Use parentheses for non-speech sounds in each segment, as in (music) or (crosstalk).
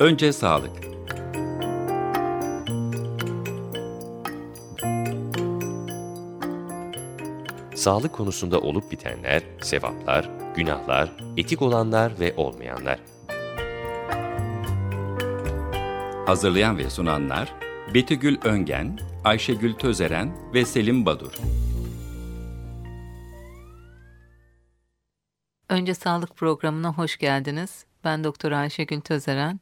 Önce sağlık. Sağlık konusunda olup bitenler, sevaplar, günahlar, etik olanlar ve olmayanlar. Hazırlayan ve sunanlar Betügül Öngen, Ayşegül Tözeren ve Selim Badur. Önce sağlık programına hoş geldiniz. Ben Doktor Ayşegül Tözeren.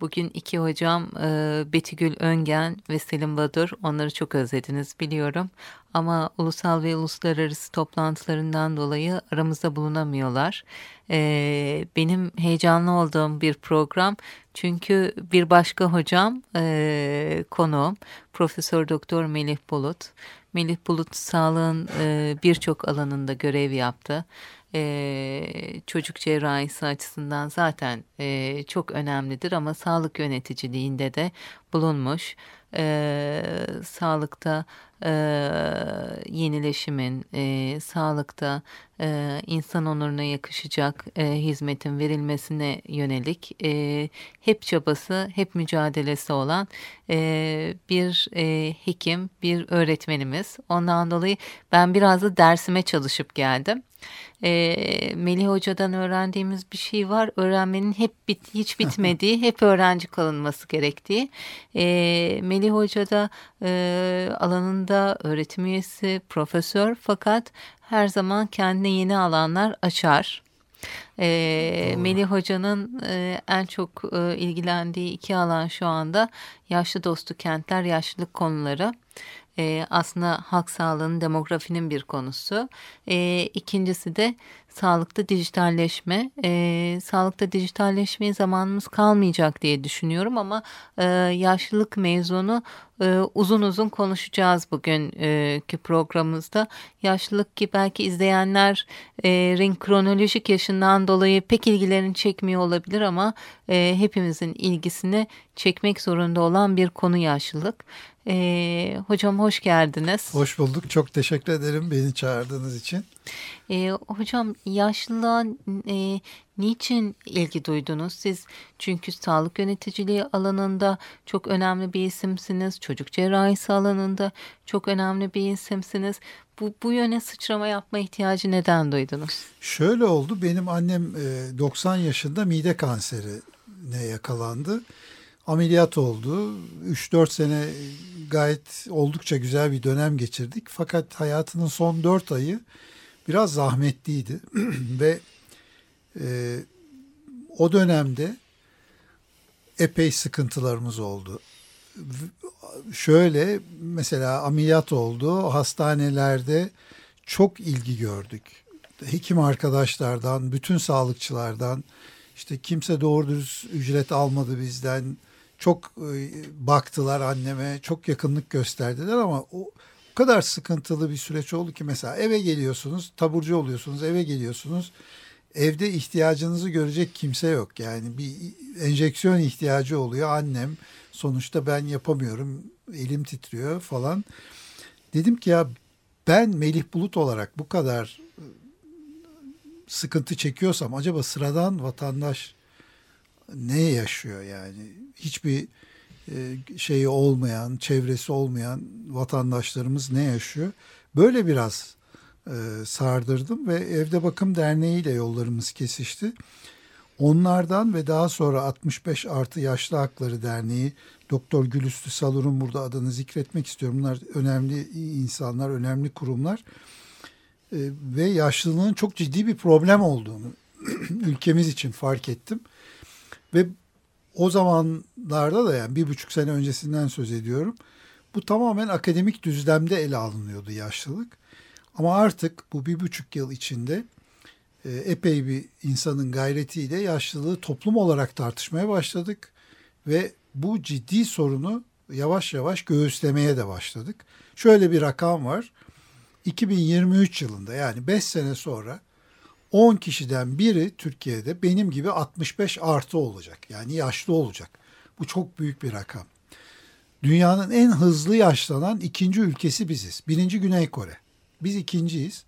Bugün iki hocam e, Betigül Öngen ve Selim Badur. Onları çok özlediniz biliyorum. Ama ulusal ve uluslararası toplantılarından dolayı aramızda bulunamıyorlar. E, benim heyecanlı olduğum bir program. Çünkü bir başka hocam e, konuğum Profesör Doktor Melih Bulut. Melih Bulut sağlığın e, birçok alanında görev yaptı e, çocuk cerrahisi açısından zaten e, çok önemlidir ama sağlık yöneticiliğinde de bulunmuş. E, sağlıkta e, yenileşimin, e, sağlıkta e, insan onuruna yakışacak e, hizmetin verilmesine yönelik e, hep çabası, hep mücadelesi olan e, bir e, hekim, bir öğretmenimiz. Ondan dolayı ben biraz da dersime çalışıp geldim e, Melih Hoca'dan öğrendiğimiz bir şey var. Öğrenmenin hep bit, hiç (laughs) bitmediği, hep öğrenci kalınması gerektiği. E, Melih Hoca da e, alanında öğretim üyesi, profesör fakat her zaman kendine yeni alanlar açar. E, Melih Hoca'nın e, en çok e, ilgilendiği iki alan şu anda yaşlı dostu kentler, yaşlılık konuları e, aslında halk sağlığının demografinin bir konusu. E, ikincisi de sağlıkta dijitalleşme. E, sağlıkta dijitalleşmeye zamanımız kalmayacak diye düşünüyorum ama e, yaşlılık mevzunu e, uzun uzun konuşacağız bugünkü programımızda. Yaşlılık ki belki izleyenlerin kronolojik yaşından dolayı pek ilgilerini çekmiyor olabilir ama e, hepimizin ilgisini çekmek zorunda olan bir konu yaşlılık. E, hocam hoş geldiniz. Hoş bulduk. Çok teşekkür ederim beni çağırdığınız için. E, hocam yaşlılığa e, niçin ilgi duydunuz? Siz çünkü sağlık yöneticiliği alanında çok önemli bir isimsiniz. Çocuk cerrahisi alanında çok önemli bir isimsiniz. Bu, bu yöne sıçrama yapma ihtiyacı neden duydunuz? Şöyle oldu. Benim annem 90 yaşında mide kanserine yakalandı ameliyat oldu. 3-4 sene gayet oldukça güzel bir dönem geçirdik. Fakat hayatının son 4 ayı biraz zahmetliydi. (clears throat) Ve e, o dönemde epey sıkıntılarımız oldu. Şöyle mesela ameliyat oldu. Hastanelerde çok ilgi gördük. Hekim arkadaşlardan, bütün sağlıkçılardan işte kimse doğru dürüst ücret almadı bizden çok e, baktılar anneme, çok yakınlık gösterdiler ama o, kadar sıkıntılı bir süreç oldu ki mesela eve geliyorsunuz, taburcu oluyorsunuz, eve geliyorsunuz. Evde ihtiyacınızı görecek kimse yok. Yani bir enjeksiyon ihtiyacı oluyor annem. Sonuçta ben yapamıyorum, elim titriyor falan. Dedim ki ya ben Melih Bulut olarak bu kadar e, sıkıntı çekiyorsam acaba sıradan vatandaş ne yaşıyor yani? Hiçbir şeyi olmayan, çevresi olmayan vatandaşlarımız ne yaşıyor? Böyle biraz e, sardırdım ve Evde Bakım Derneği ile yollarımız kesişti. Onlardan ve daha sonra 65 artı Yaşlı Hakları Derneği Doktor Gülüstü Salur'un burada adını zikretmek istiyorum. Bunlar önemli insanlar, önemli kurumlar e, ve yaşlılığın çok ciddi bir problem olduğunu (clears throat) ülkemiz için fark ettim. Ve o zamanlarda da yani bir buçuk sene öncesinden söz ediyorum. Bu tamamen akademik düzlemde ele alınıyordu yaşlılık. Ama artık bu bir buçuk yıl içinde e, epey bir insanın gayretiyle yaşlılığı toplum olarak tartışmaya başladık. Ve bu ciddi sorunu yavaş yavaş göğüslemeye de başladık. Şöyle bir rakam var. 2023 yılında yani 5 sene sonra 10 kişiden biri Türkiye'de benim gibi 65 artı olacak. Yani yaşlı olacak. Bu çok büyük bir rakam. Dünyanın en hızlı yaşlanan ikinci ülkesi biziz. Birinci Güney Kore. Biz ikinciyiz.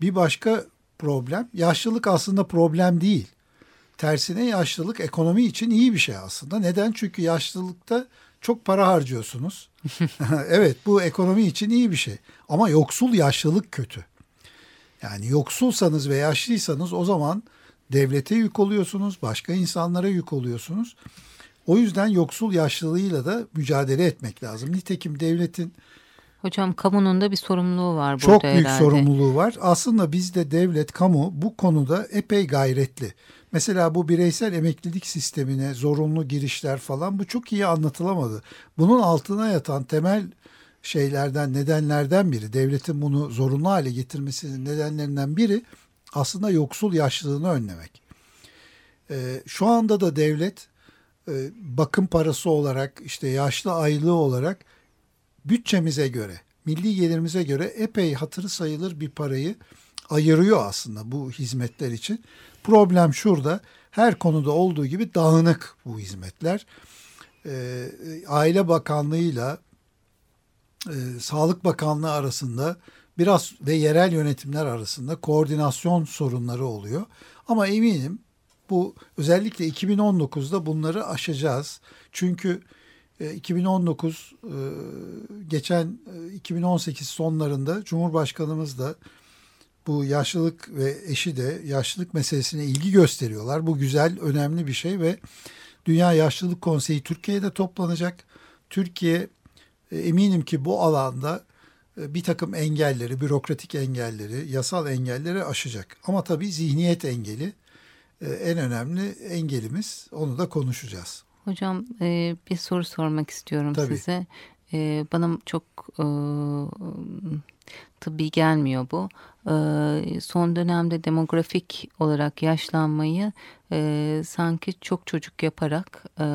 Bir başka problem, yaşlılık aslında problem değil. Tersine yaşlılık ekonomi için iyi bir şey aslında. Neden? Çünkü yaşlılıkta çok para harcıyorsunuz. (laughs) (laughs) evet bu ekonomi için iyi bir şey. Ama yoksul yaşlılık kötü. Yani yoksulsanız ve yaşlıysanız o zaman devlete yük oluyorsunuz, başka insanlara yük oluyorsunuz. O yüzden yoksul yaşlılığıyla da mücadele etmek lazım. Nitekim devletin Hocam kamunun da bir sorumluluğu var burada çok büyük herhalde. sorumluluğu var. Aslında bizde devlet, kamu bu konuda epey gayretli. Mesela bu bireysel emeklilik sistemine zorunlu girişler falan bu çok iyi anlatılamadı. Bunun altına yatan temel şeylerden, nedenlerden biri, devletin bunu zorunlu hale getirmesinin nedenlerinden biri aslında yoksul yaşlılığını önlemek. Ee, şu anda da devlet e, bakım parası olarak, işte yaşlı aylığı olarak bütçemize göre, milli gelirimize göre epey hatırı sayılır bir parayı ayırıyor aslında bu hizmetler için. Problem şurada, her konuda olduğu gibi dağınık bu hizmetler. Ee, Aile Bakanlığı'yla e, Sağlık Bakanlığı arasında biraz ve yerel yönetimler arasında koordinasyon sorunları oluyor. Ama eminim bu özellikle 2019'da bunları aşacağız. Çünkü 2019 e, geçen 2018 sonlarında Cumhurbaşkanımız da bu yaşlılık ve eşi de yaşlılık meselesine ilgi gösteriyorlar. Bu güzel, önemli bir şey ve Dünya Yaşlılık Konseyi Türkiye'de toplanacak. Türkiye e, eminim ki bu alanda bir takım engelleri, bürokratik engelleri, yasal engelleri aşacak. Ama tabii zihniyet engeli en önemli engelimiz. Onu da konuşacağız. Hocam e, bir soru sormak istiyorum Tabii. size. E, bana çok e, tıbbi gelmiyor bu. E, son dönemde demografik olarak yaşlanmayı e, sanki çok çocuk yaparak e,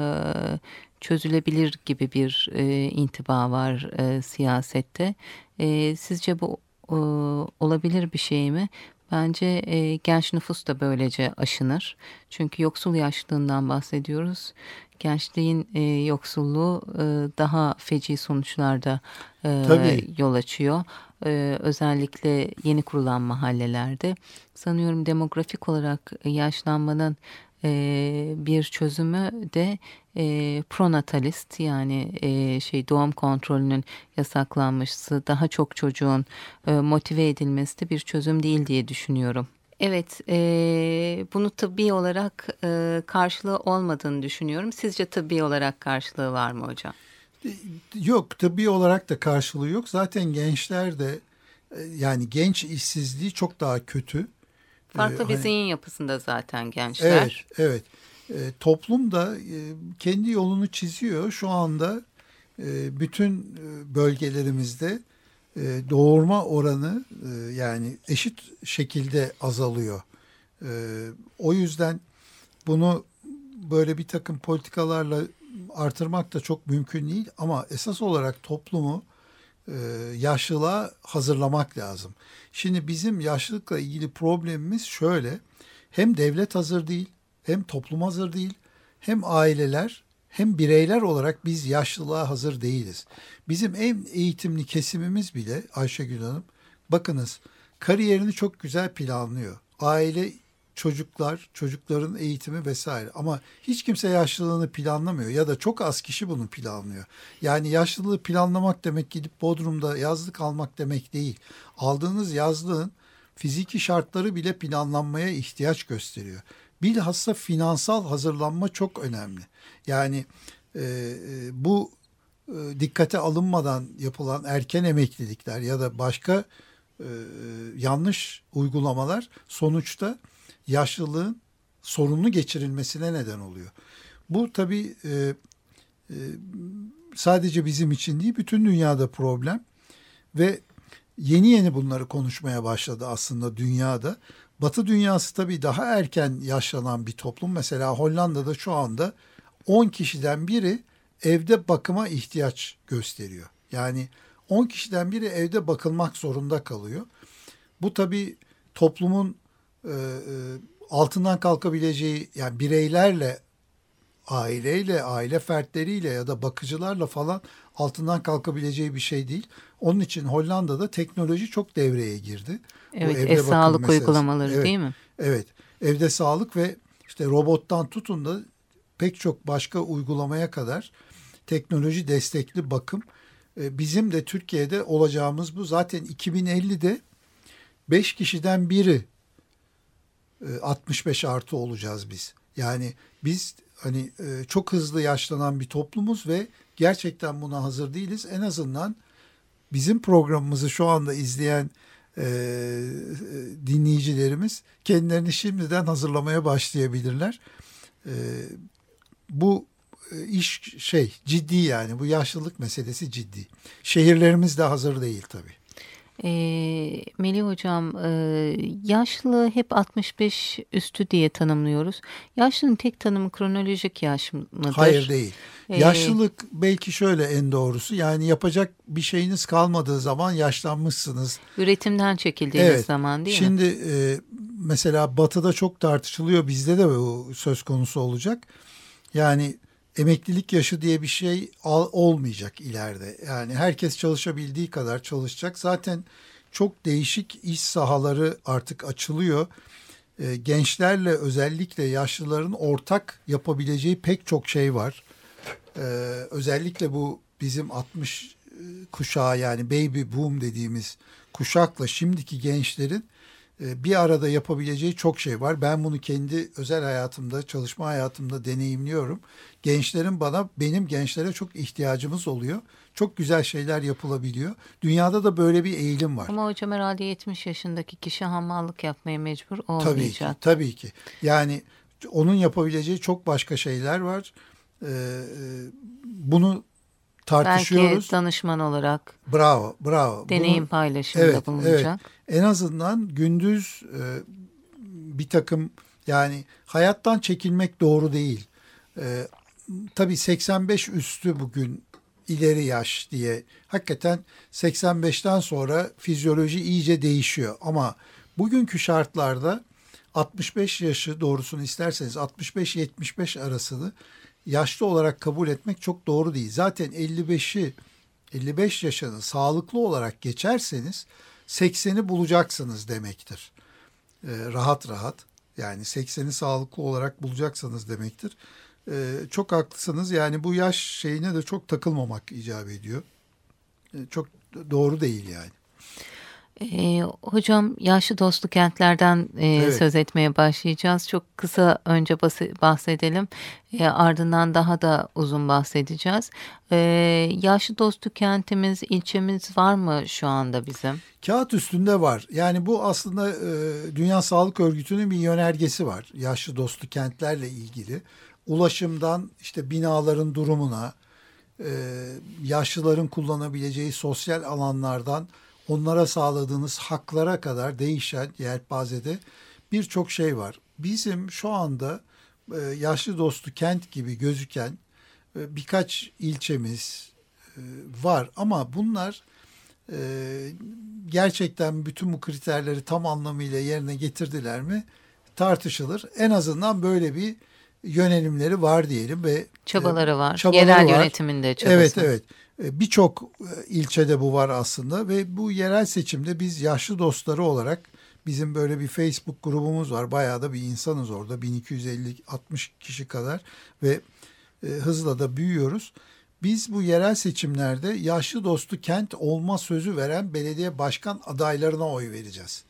çözülebilir gibi bir e, intiba var e, siyasette. E, sizce bu e, olabilir bir şey mi? Bence e, genç nüfus da böylece aşınır. Çünkü yoksul yaşlılığından bahsediyoruz. Gençliğin e, yoksulluğu e, daha feci sonuçlarda e, Tabii. yol açıyor. E, özellikle yeni kurulan mahallelerde. Sanıyorum demografik olarak yaşlanmanın e, bir çözümü de e, pronatalist yani e, şey doğum kontrolünün yasaklanması, daha çok çocuğun e, motive edilmesi de bir çözüm değil diye düşünüyorum. Evet, e, bunu tıbbi olarak e, karşılığı olmadığını düşünüyorum. Sizce tıbbi olarak karşılığı var mı hocam? Yok, tıbbi olarak da karşılığı yok. Zaten gençler de e, yani genç işsizliği çok daha kötü. Farklı Ee, bir hani- zihin yapısında zaten gençler. Evet, evet. E, toplum da e, kendi yolunu çiziyor. Şu anda e, bütün e, bölgelerimizde e, doğurma oranı e, yani eşit şekilde azalıyor. E, o yüzden bunu böyle bir takım politikalarla artırmak da çok mümkün değil. Ama esas olarak toplumu e, yaşlılığa hazırlamak lazım. Şimdi bizim yaşlılıkla ilgili problemimiz şöyle. Hem devlet hazır değil, hem toplum hazır değil, hem aileler hem bireyler olarak biz yaşlılığa hazır değiliz. Bizim en eğitimli kesimimiz bile Ayşegül Hanım bakınız kariyerini çok güzel planlıyor. Aile çocuklar, çocukların eğitimi vesaire. Ama hiç kimse yaşlılığını planlamıyor ya da çok az kişi bunu planlıyor. Yani yaşlılığı planlamak demek gidip Bodrum'da yazlık almak demek değil. Aldığınız yazlığın fiziki şartları bile planlanmaya ihtiyaç gösteriyor. Bilhassa finansal hazırlanma çok önemli. Yani e, e, bu e, dikkate alınmadan yapılan erken emeklilikler ya da başka e, yanlış uygulamalar sonuçta yaşlılığın sorunlu geçirilmesine neden oluyor. Bu tabii e, e, sadece bizim için değil bütün dünyada problem ve yeni yeni bunları konuşmaya başladı aslında dünyada. Batı dünyası tabii daha erken yaşlanan bir toplum. Mesela Hollanda'da şu anda 10 kişiden biri evde bakıma ihtiyaç gösteriyor. Yani 10 kişiden biri evde bakılmak zorunda kalıyor. Bu tabii toplumun e, e, altından kalkabileceği yani bireylerle aileyle, aile fertleriyle ya da bakıcılarla falan altından kalkabileceği bir şey değil. Onun için Hollanda'da teknoloji çok devreye girdi. Bu Evet, evde e bakım sağlık meselesi. uygulamaları Evet, değil mi? Evet, evde sağlık ve işte işte robottan tutun da pek çok başka uygulamaya kadar teknoloji destekli bakım. E, bizim de Türkiye'de olacağımız bu. Zaten 2050'de 5 kişiden biri 65 e, artı olacağız biz. Yani biz hani e, çok hızlı yaşlanan bir toplumuz ve gerçekten buna hazır değiliz. En azından bizim programımızı şu anda izleyen e, dinleyicilerimiz kendilerini şimdiden hazırlamaya başlayabilirler. E, bu e, iş şey ciddi yani bu yaşlılık meselesi ciddi. Şehirlerimiz de hazır değil tabii. E, Melih Hocam e, yaşlı hep 65 üstü diye tanımlıyoruz. Yaşlının tek tanımı kronolojik yaş mıdır? Hayır değil. Ee, Yaşlılık belki şöyle en doğrusu yani yapacak bir şeyiniz kalmadığı zaman yaşlanmışsınız. Üretimden çekildiğiniz evet. zaman değil Şimdi, mi? Şimdi e, mesela batıda çok tartışılıyor bizde de bu söz konusu olacak. Yani emeklilik yaşı diye bir şey olmayacak ileride. Yani herkes çalışabildiği kadar çalışacak. Zaten çok değişik iş sahaları artık açılıyor. Ee, gençlerle özellikle yaşlıların ortak yapabileceği pek çok şey var. Ee, özellikle bu bizim 60 e, kuşağı yani baby boom dediğimiz kuşakla şimdiki gençlerin bir arada yapabileceği çok şey var. Ben bunu kendi özel hayatımda, çalışma hayatımda deneyimliyorum. Gençlerin bana, benim gençlere çok ihtiyacımız oluyor. Çok güzel şeyler yapılabiliyor. Dünyada da böyle bir eğilim var. Ama hocam herhalde 70 yaşındaki kişi hamallık yapmaya mecbur olmayacak. Tabii ki, tabii ki. Yani onun yapabileceği çok başka şeyler var. Ee, e, bunu tartışıyoruz. Belki danışman olarak. Bravo, bravo. Deneyim Bunu, paylaşımında evet, bulunacak. Evet. En azından gündüz e, bir takım yani hayattan çekilmek doğru değil. E, tabii 85 üstü bugün ileri yaş diye. Hakikaten 85'ten sonra fizyoloji iyice değişiyor. Ama bugünkü şartlarda 65 yaşı doğrusunu isterseniz 65-75 arasını yaşlı olarak kabul etmek çok doğru değil. Zaten 55'i 55 yaşını sağlıklı olarak geçerseniz 80'i bulacaksınız demektir. Ee, rahat rahat yani 80'i sağlıklı olarak bulacaksanız demektir. Ee, çok haklısınız yani bu yaş şeyine de çok takılmamak icap ediyor. Ee, çok doğru değil yani. E, hocam yaşlı dostlu kentlerden e, evet. söz etmeye başlayacağız. Çok kısa önce bahsedelim. E, ardından daha da uzun bahsedeceğiz. E, yaşlı dostu kentimiz, ilçemiz var mı şu anda bizim? Kağıt üstünde var. Yani bu aslında e, Dünya Sağlık Örgütü'nün bir yönergesi var. Yaşlı dostu kentlerle ilgili. Ulaşımdan işte binaların durumuna, e, yaşlıların kullanabileceği sosyal alanlardan onlara sağladığınız haklara kadar değişen yelpazede birçok şey var. Bizim şu anda e, yaşlı dostu kent gibi gözüken e, birkaç ilçemiz e, var ama bunlar gerçekten bütün bu kriterleri tam anlamıyla yerine getirdiler mi tartışılır. En azından böyle bir yönelimleri var diyelim ve çabaları var. Çabaları Yerel var. yönetiminde çabası. Evet evet. E, birçok e, ilçede bu var aslında ve bu yerel seçimde biz yaşlı dostları olarak bizim böyle bir Facebook grubumuz var. Bayağı da bir insanız orada 1250-60 kişi kadar ve e, hızla da büyüyoruz. Biz bu yerel seçimlerde yaşlı dostu kent olma sözü veren belediye başkan adaylarına oy vereceğiz.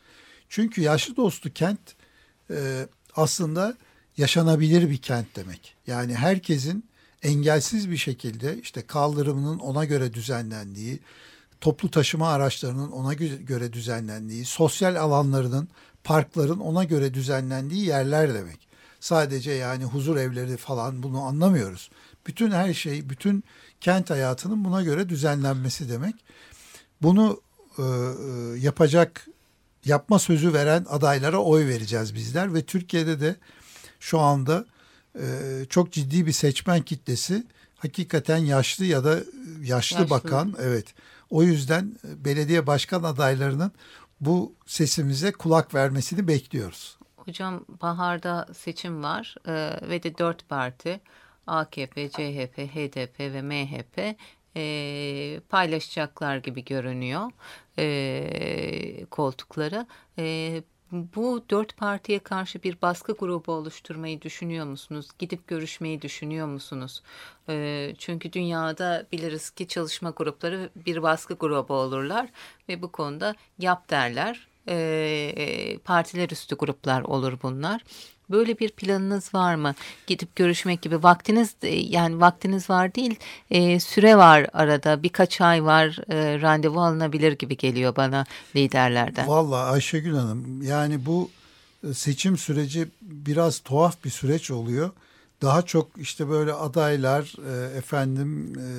Çünkü yaşlı dostu kent aslında yaşanabilir bir kent demek. Yani herkesin engelsiz bir şekilde işte kaldırımının ona göre düzenlendiği, toplu taşıma araçlarının ona göre düzenlendiği, sosyal alanlarının, parkların ona göre düzenlendiği yerler demek. Sadece yani huzur evleri falan bunu anlamıyoruz. Bütün her şey, bütün kent hayatının buna göre düzenlenmesi demek. Bunu e, e yapacak, yapma sözü veren adaylara oy vereceğiz bizler ve Türkiye'de de şu anda çok ciddi bir seçmen kitlesi hakikaten yaşlı ya da yaşlı, yaşlı. bakan evet o yüzden e, belediye başkan adaylarının bu sesimize kulak vermesini bekliyoruz. Hocam baharda seçim var ee, ve de dört parti AKP, CHP, HDP ve MHP e, paylaşacaklar gibi görünüyor e, koltukları. E, bu dört partiye karşı bir baskı grubu oluşturmayı düşünüyor musunuz? Gidip görüşmeyi düşünüyor musunuz? E, çünkü dünyada biliriz ki çalışma grupları bir baskı grubu olurlar ve bu konuda yap derler. E, partiler üstü gruplar olur bunlar. Böyle bir planınız var mı? Gidip görüşmek gibi vaktiniz yani vaktiniz var değil e, süre var arada birkaç ay var e, randevu alınabilir gibi geliyor bana liderlerden. Valla Ayşegül Hanım yani bu e, seçim süreci biraz tuhaf bir süreç oluyor. Daha çok işte böyle adaylar, e, efendim e,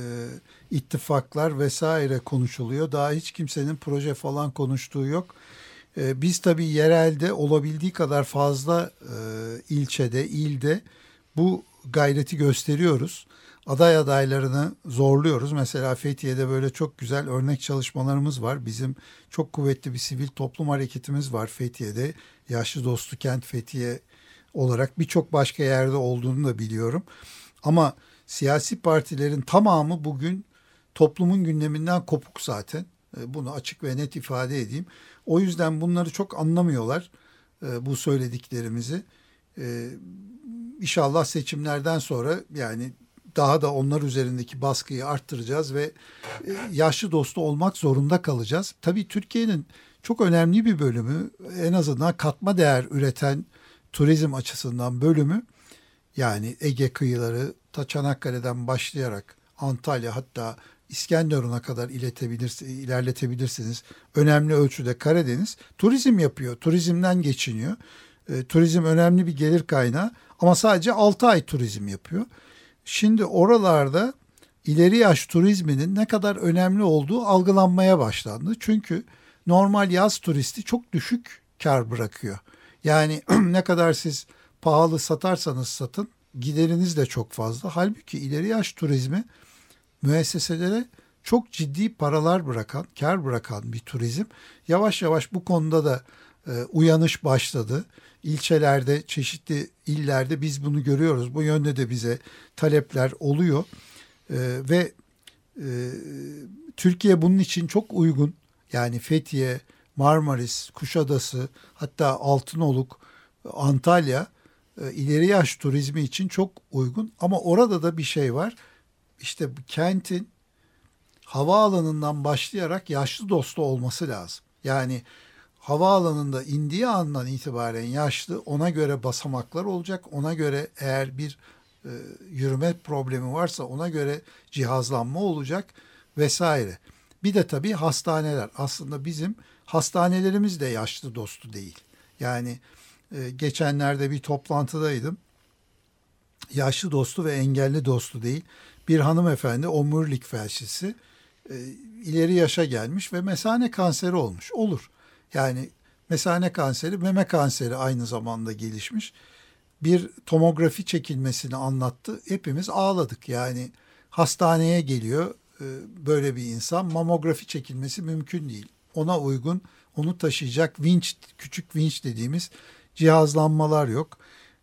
ittifaklar vesaire konuşuluyor. Daha hiç kimsenin proje falan konuştuğu yok. Ee, biz tabii yerelde olabildiği kadar fazla e, ilçede, ilde bu gayreti gösteriyoruz. Aday adaylarını zorluyoruz. Mesela Fethiye'de böyle çok güzel örnek çalışmalarımız var. Bizim çok kuvvetli bir sivil toplum hareketimiz var Fethiye'de. Yaşlı Dostu Kent Fethiye olarak birçok başka yerde olduğunu da biliyorum. Ama siyasi partilerin tamamı bugün toplumun gündeminden kopuk zaten. E, bunu açık ve net ifade edeyim. O yüzden bunları çok anlamıyorlar e, bu söylediklerimizi. E, inşallah seçimlerden sonra yani daha da onlar üzerindeki baskıyı arttıracağız ve yaşlı dostu olmak zorunda kalacağız. Tabii Türkiye'nin çok önemli bir bölümü en azından katma değer üreten turizm açısından bölümü yani Ege kıyıları ta Çanakkale'den başlayarak Antalya hatta İskenderun'a kadar ilerletebilirsiniz. Önemli ölçüde Karadeniz turizm yapıyor. Turizmden geçiniyor. E, turizm önemli bir gelir kaynağı ama sadece 6 ay turizm yapıyor. Şimdi oralarda ileri yaş turizminin ne kadar önemli olduğu algılanmaya başlandı. Çünkü normal yaz turisti çok düşük kar bırakıyor. Yani (clears throat) ne kadar siz pahalı satarsanız satın gideriniz de çok fazla. Halbuki ileri yaş turizmi müesseselere çok ciddi paralar bırakan, kar bırakan bir turizm. Yavaş yavaş bu konuda da e, uyanış başladı. İlçelerde, çeşitli illerde biz bunu görüyoruz. Bu yönde de bize talepler oluyor. E, ve e, Türkiye bunun için çok uygun. Yani Fethiye, Marmaris, Kuşadası, hatta Altınoluk, Antalya e, ileri yaş turizmi için çok uygun. Ama orada da bir şey var işte kentin havaalanından başlayarak yaşlı dostu olması lazım. Yani havaalanında indiği andan itibaren yaşlı ona göre basamaklar olacak. Ona göre eğer bir e, yürüme problemi varsa ona göre cihazlanma olacak vesaire. Bir de tabii hastaneler. Aslında bizim hastanelerimiz de yaşlı dostu değil. Yani e, geçenlerde bir toplantıdaydım. Yaşlı dostu ve engelli dostu değil bir hanımefendi omurilik felçlisi e, ileri yaşa gelmiş ve mesane kanseri olmuş. Olur. Yani mesane kanseri meme kanseri aynı zamanda gelişmiş. Bir tomografi çekilmesini anlattı. Hepimiz ağladık. Yani hastaneye geliyor e, böyle bir insan mamografi çekilmesi mümkün değil. Ona uygun onu taşıyacak vinç küçük vinç dediğimiz cihazlanmalar yok.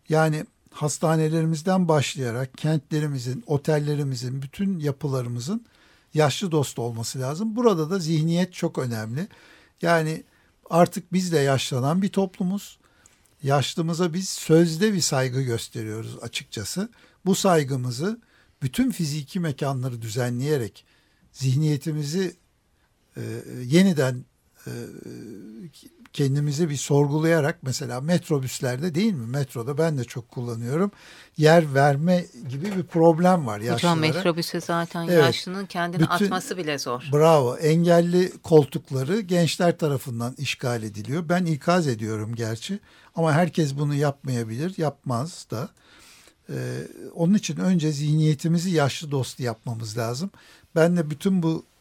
Yani hastanelerimizden başlayarak kentlerimizin, otellerimizin, bütün yapılarımızın yaşlı dost olması lazım. Burada da zihniyet çok önemli. Yani artık biz de yaşlanan bir toplumuz. Yaşlımıza biz sözde bir saygı gösteriyoruz açıkçası. Bu saygımızı bütün fiziki mekanları düzenleyerek zihniyetimizi e, yeniden e, kendimizi bir sorgulayarak mesela metrobüslerde değil mi? Metroda ben de çok kullanıyorum. Yer verme gibi bir problem var yaşlılara. Hocam metrobüse zaten evet, yaşlının kendini bütün, atması bile zor. Bravo. Engelli koltukları gençler tarafından işgal ediliyor. Ben ikaz ediyorum gerçi ama herkes bunu yapmayabilir, yapmaz da. Ee, onun için önce zihniyetimizi yaşlı dostu yapmamız lazım. Ben de bütün bu e,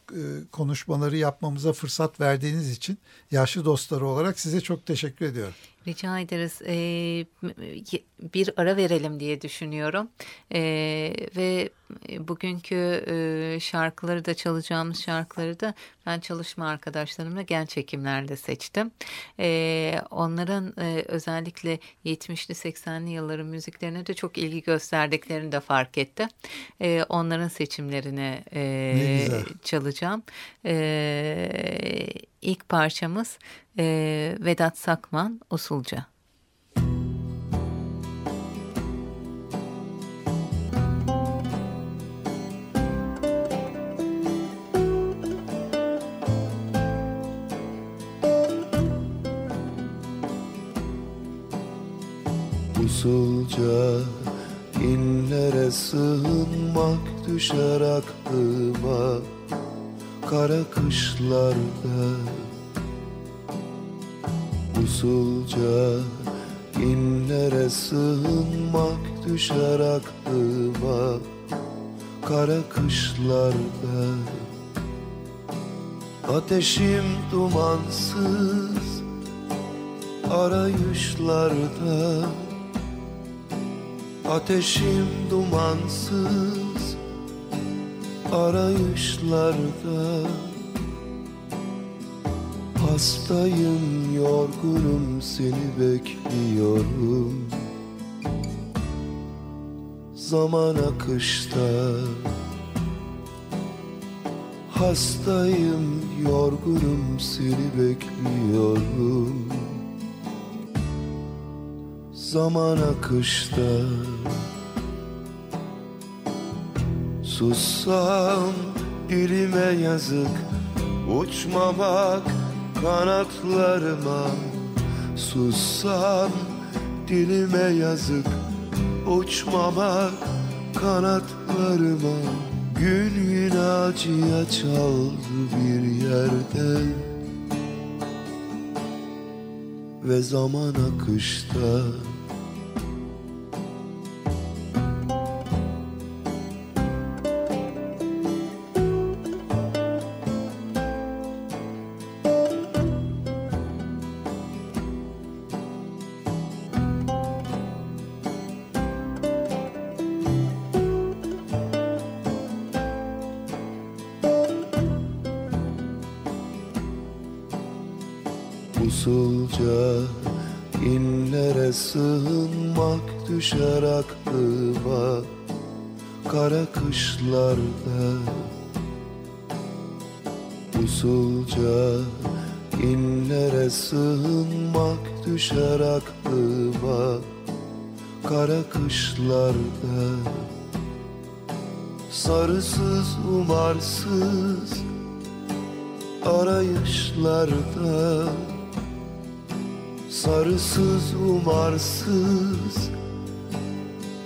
konuşmaları yapmamıza fırsat verdiğiniz için yaşlı dostları olarak size çok teşekkür ediyorum. Rica ederiz. Ee, bir ara verelim diye düşünüyorum. Ee, ve bugünkü e, şarkıları da çalacağımız şarkıları da ben çalışma arkadaşlarımla genç çekimlerde seçtim. Ee, onların e, özellikle 70'li 80'li yılların müziklerine de çok ilgi gösterdiklerini de fark ettim. Ee, onların seçimlerini e, çalacağım. Evet ilk parçamız e, Vedat Sakman Usulca. usulca inlere sığınmak düşer aklıma kara kışlarda usulca inlere sığınmak düşer aklıma. Kara kışlarda ateşim dumansız arayışlarda. Ateşim dumansız arayışlarda. Hastayım yorgunum seni bekliyorum. Zaman akışta. Hastayım yorgunum seni bekliyorum. Zaman akışta Sussam dilime yazık. Uçmamak kanatlarıma. Sussam dilime yazık. Uçmamak kanatlarıma. Gün yine acıya çaldı bir yerde. Ve zaman akışta usulca inlere sığınmak düşer aklıma kara kışlarda. Sarısız umarsız arayışlarda. Sarısız umarsız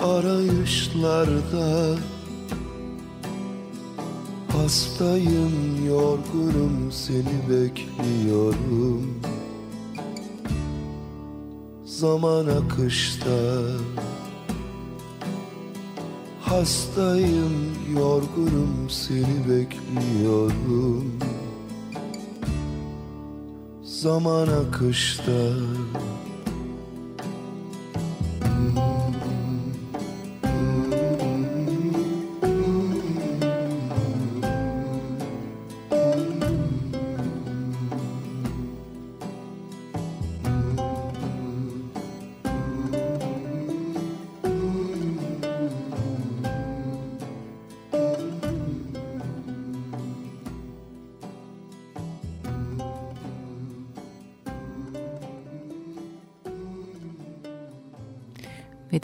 arayışlarda Hastayım yorgunum seni bekliyorum. Zaman akışta. Hastayım yorgunum seni bekliyorum. Zaman akışta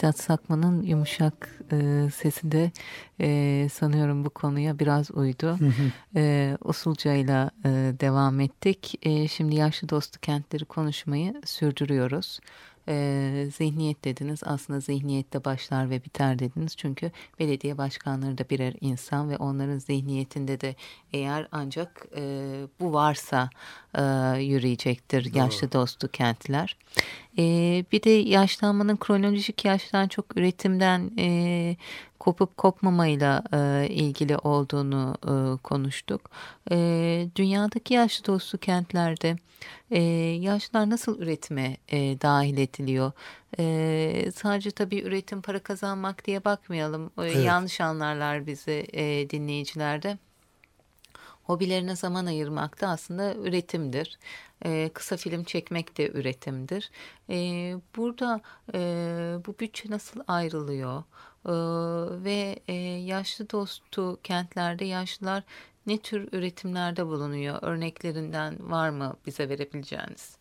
Vedat Sakman'ın yumuşak e, sesi de e, sanıyorum bu konuya biraz uydu. e, usulcayla e, devam ettik. E, şimdi yaşlı dostu kentleri konuşmayı sürdürüyoruz e, zihniyet dediniz. Aslında zihniyette başlar ve biter dediniz. Çünkü belediye başkanları da birer insan ve onların zihniyetinde de eğer ancak e, bu varsa e, yürüyecektir Doğru. yaşlı dostu kentler. E, bir de yaşlanmanın kronolojik yaştan çok üretimden e, kopup kopmamayla e, ilgili olduğunu e, konuştuk. E, dünyadaki yaşlı dostu kentlerde e, yaşlılar nasıl üretime e, dahil ediliyor? E, sadece tabii üretim para kazanmak diye bakmayalım. E, evet. Yanlış anlarlar bizi e, dinleyicilerde hobilerine zaman ayırmak da aslında üretimdir. E, kısa film çekmek de üretimdir. E, burada e, bu bütçe nasıl ayrılıyor? E, ve e, yaşlı dostu kentlerde yaşlılar ne tür üretimlerde bulunuyor? Örneklerinden var mı bize verebileceğiniz?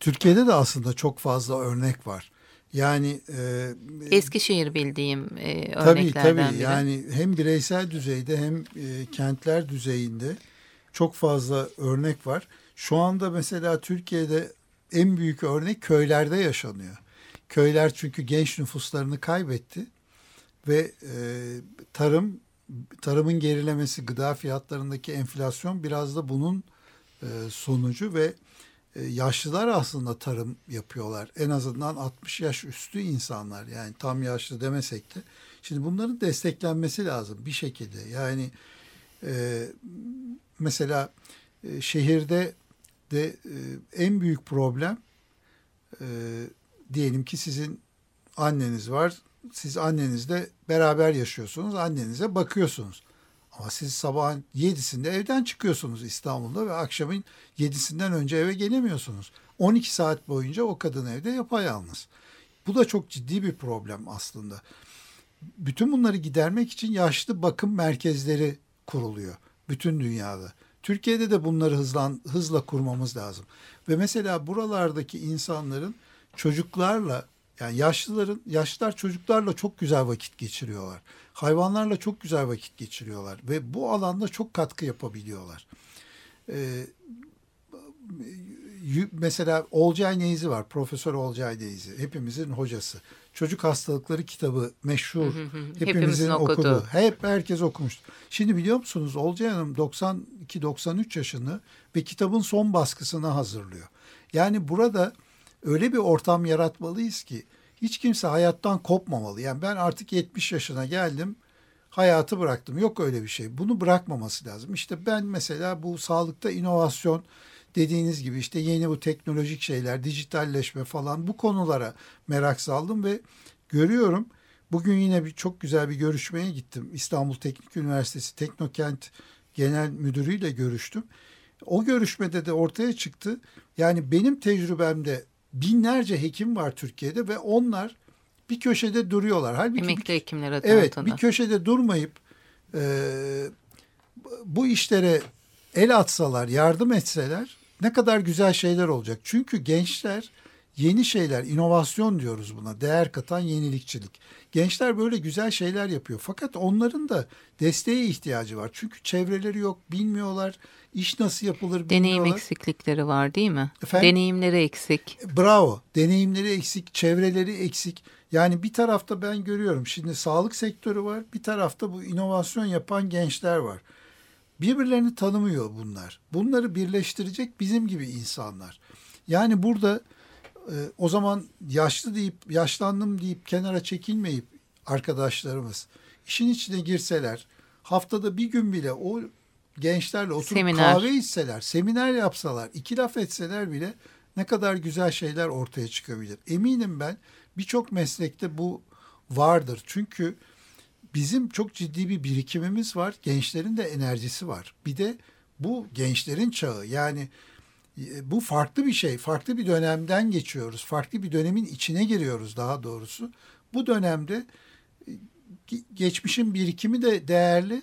Türkiye'de de aslında çok fazla örnek var. Yani e, Eskişehir bildiğim e, tabii örneklerden tabii biri. yani hem bireysel düzeyde hem e, kentler düzeyinde çok fazla örnek var. Şu anda mesela Türkiye'de en büyük örnek köylerde yaşanıyor. Köyler çünkü genç nüfuslarını kaybetti ve e, tarım tarımın gerilemesi, gıda fiyatlarındaki enflasyon biraz da bunun e, sonucu ve yaşlılar aslında tarım yapıyorlar. En azından 60 yaş üstü insanlar yani tam yaşlı demesek de. Şimdi bunların desteklenmesi lazım bir şekilde. Yani e, mesela e, şehirde de e, en büyük problem e, diyelim ki sizin anneniz var. Siz annenizle beraber yaşıyorsunuz. Annenize bakıyorsunuz. Ama siz sabahın yedisinde evden çıkıyorsunuz İstanbul'da ve akşamın yedisinden önce eve gelemiyorsunuz. 12 saat boyunca o kadın evde yapayalnız. Bu da çok ciddi bir problem aslında. Bütün bunları gidermek için yaşlı bakım merkezleri kuruluyor bütün dünyada. Türkiye'de de bunları hızlan, hızla kurmamız lazım. Ve mesela buralardaki insanların çocuklarla yani yaşlıların yaşlılar çocuklarla çok güzel vakit geçiriyorlar. Hayvanlarla çok güzel vakit geçiriyorlar ve bu alanda çok katkı yapabiliyorlar. Ee, mesela Olcay Neyzi var. Profesör Olcay Neyzi. Hepimizin hocası. Çocuk hastalıkları kitabı meşhur. Hepimizin, Hepimizin okudu. okuduğu. Hep herkes okumuştu. Şimdi biliyor musunuz Olcay Hanım 92-93 yaşında ve kitabın son baskısını hazırlıyor. Yani burada öyle bir ortam yaratmalıyız ki hiç kimse hayattan kopmamalı. Yani ben artık 70 yaşına geldim hayatı bıraktım. Yok öyle bir şey. Bunu bırakmaması lazım. İşte ben mesela bu sağlıkta inovasyon dediğiniz gibi işte yeni bu teknolojik şeyler, dijitalleşme falan bu konulara merak saldım ve görüyorum. Bugün yine bir çok güzel bir görüşmeye gittim. İstanbul Teknik Üniversitesi Teknokent Genel Müdürüyle görüştüm. O görüşmede de ortaya çıktı. Yani benim tecrübemde binlerce hekim var Türkiye'de ve onlar bir köşede duruyorlar. Halbuki Emekli bir, hekimler adı evet bir köşede durmayıp e, bu işlere el atsalar, yardım etseler ne kadar güzel şeyler olacak. Çünkü gençler yeni şeyler, inovasyon diyoruz buna, değer katan yenilikçilik. Gençler böyle güzel şeyler yapıyor. Fakat onların da desteğe ihtiyacı var. Çünkü çevreleri yok, bilmiyorlar. iş nasıl yapılır Deneyim bilmiyorlar. eksiklikleri var değil mi? Efendim? Deneyimleri eksik. Bravo. Deneyimleri eksik, çevreleri eksik. Yani bir tarafta ben görüyorum şimdi sağlık sektörü var, bir tarafta bu inovasyon yapan gençler var. Birbirlerini tanımıyor bunlar. Bunları birleştirecek bizim gibi insanlar. Yani burada e, o zaman yaşlı deyip yaşlandım deyip kenara çekilmeyip arkadaşlarımız işin içine girseler haftada bir gün bile o gençlerle oturup Seminer. kahve içseler, seminer yapsalar, iki laf etseler bile ne kadar güzel şeyler ortaya çıkabilir. Eminim ben birçok meslekte bu vardır. Çünkü bizim çok ciddi bir birikimimiz var. Gençlerin de enerjisi var. Bir de bu gençlerin çağı. Yani bu farklı bir şey. Farklı bir dönemden geçiyoruz. Farklı bir dönemin içine giriyoruz daha doğrusu. Bu dönemde e, ge- geçmişin birikimi de değerli.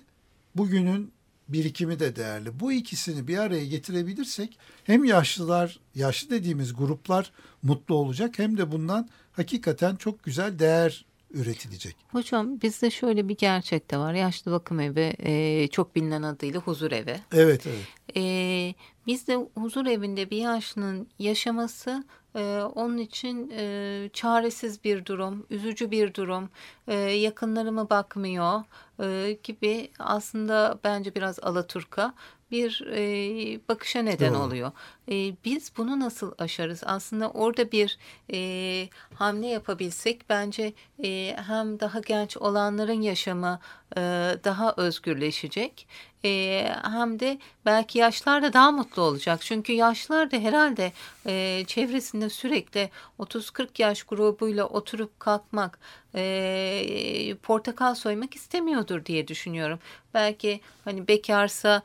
Bugünün birikimi de değerli. Bu ikisini bir araya getirebilirsek hem yaşlılar, yaşlı dediğimiz gruplar mutlu olacak hem de bundan hakikaten çok güzel değer üretilecek. Hocam bizde şöyle bir gerçek de var. Yaşlı bakım evi e, çok bilinen adıyla huzur evi. Evet, evet. E, bizde huzur evinde bir yaşlının yaşaması e, onun için e, çaresiz bir durum, üzücü bir durum, e, yakınlarıma bakmıyor e, gibi aslında bence biraz alaturka bir e, bakışa neden Doğru. oluyor. E, biz bunu nasıl aşarız? Aslında orada bir e, hamle yapabilsek bence e, hem daha genç olanların yaşamı e, daha özgürleşecek. e, hem de belki yaşlar da daha mutlu olacak. Çünkü yaşlar da herhalde e, çevresinde sürekli 30-40 yaş grubuyla oturup kalkmak, portakal soymak istemiyordur diye düşünüyorum. Belki hani bekarsa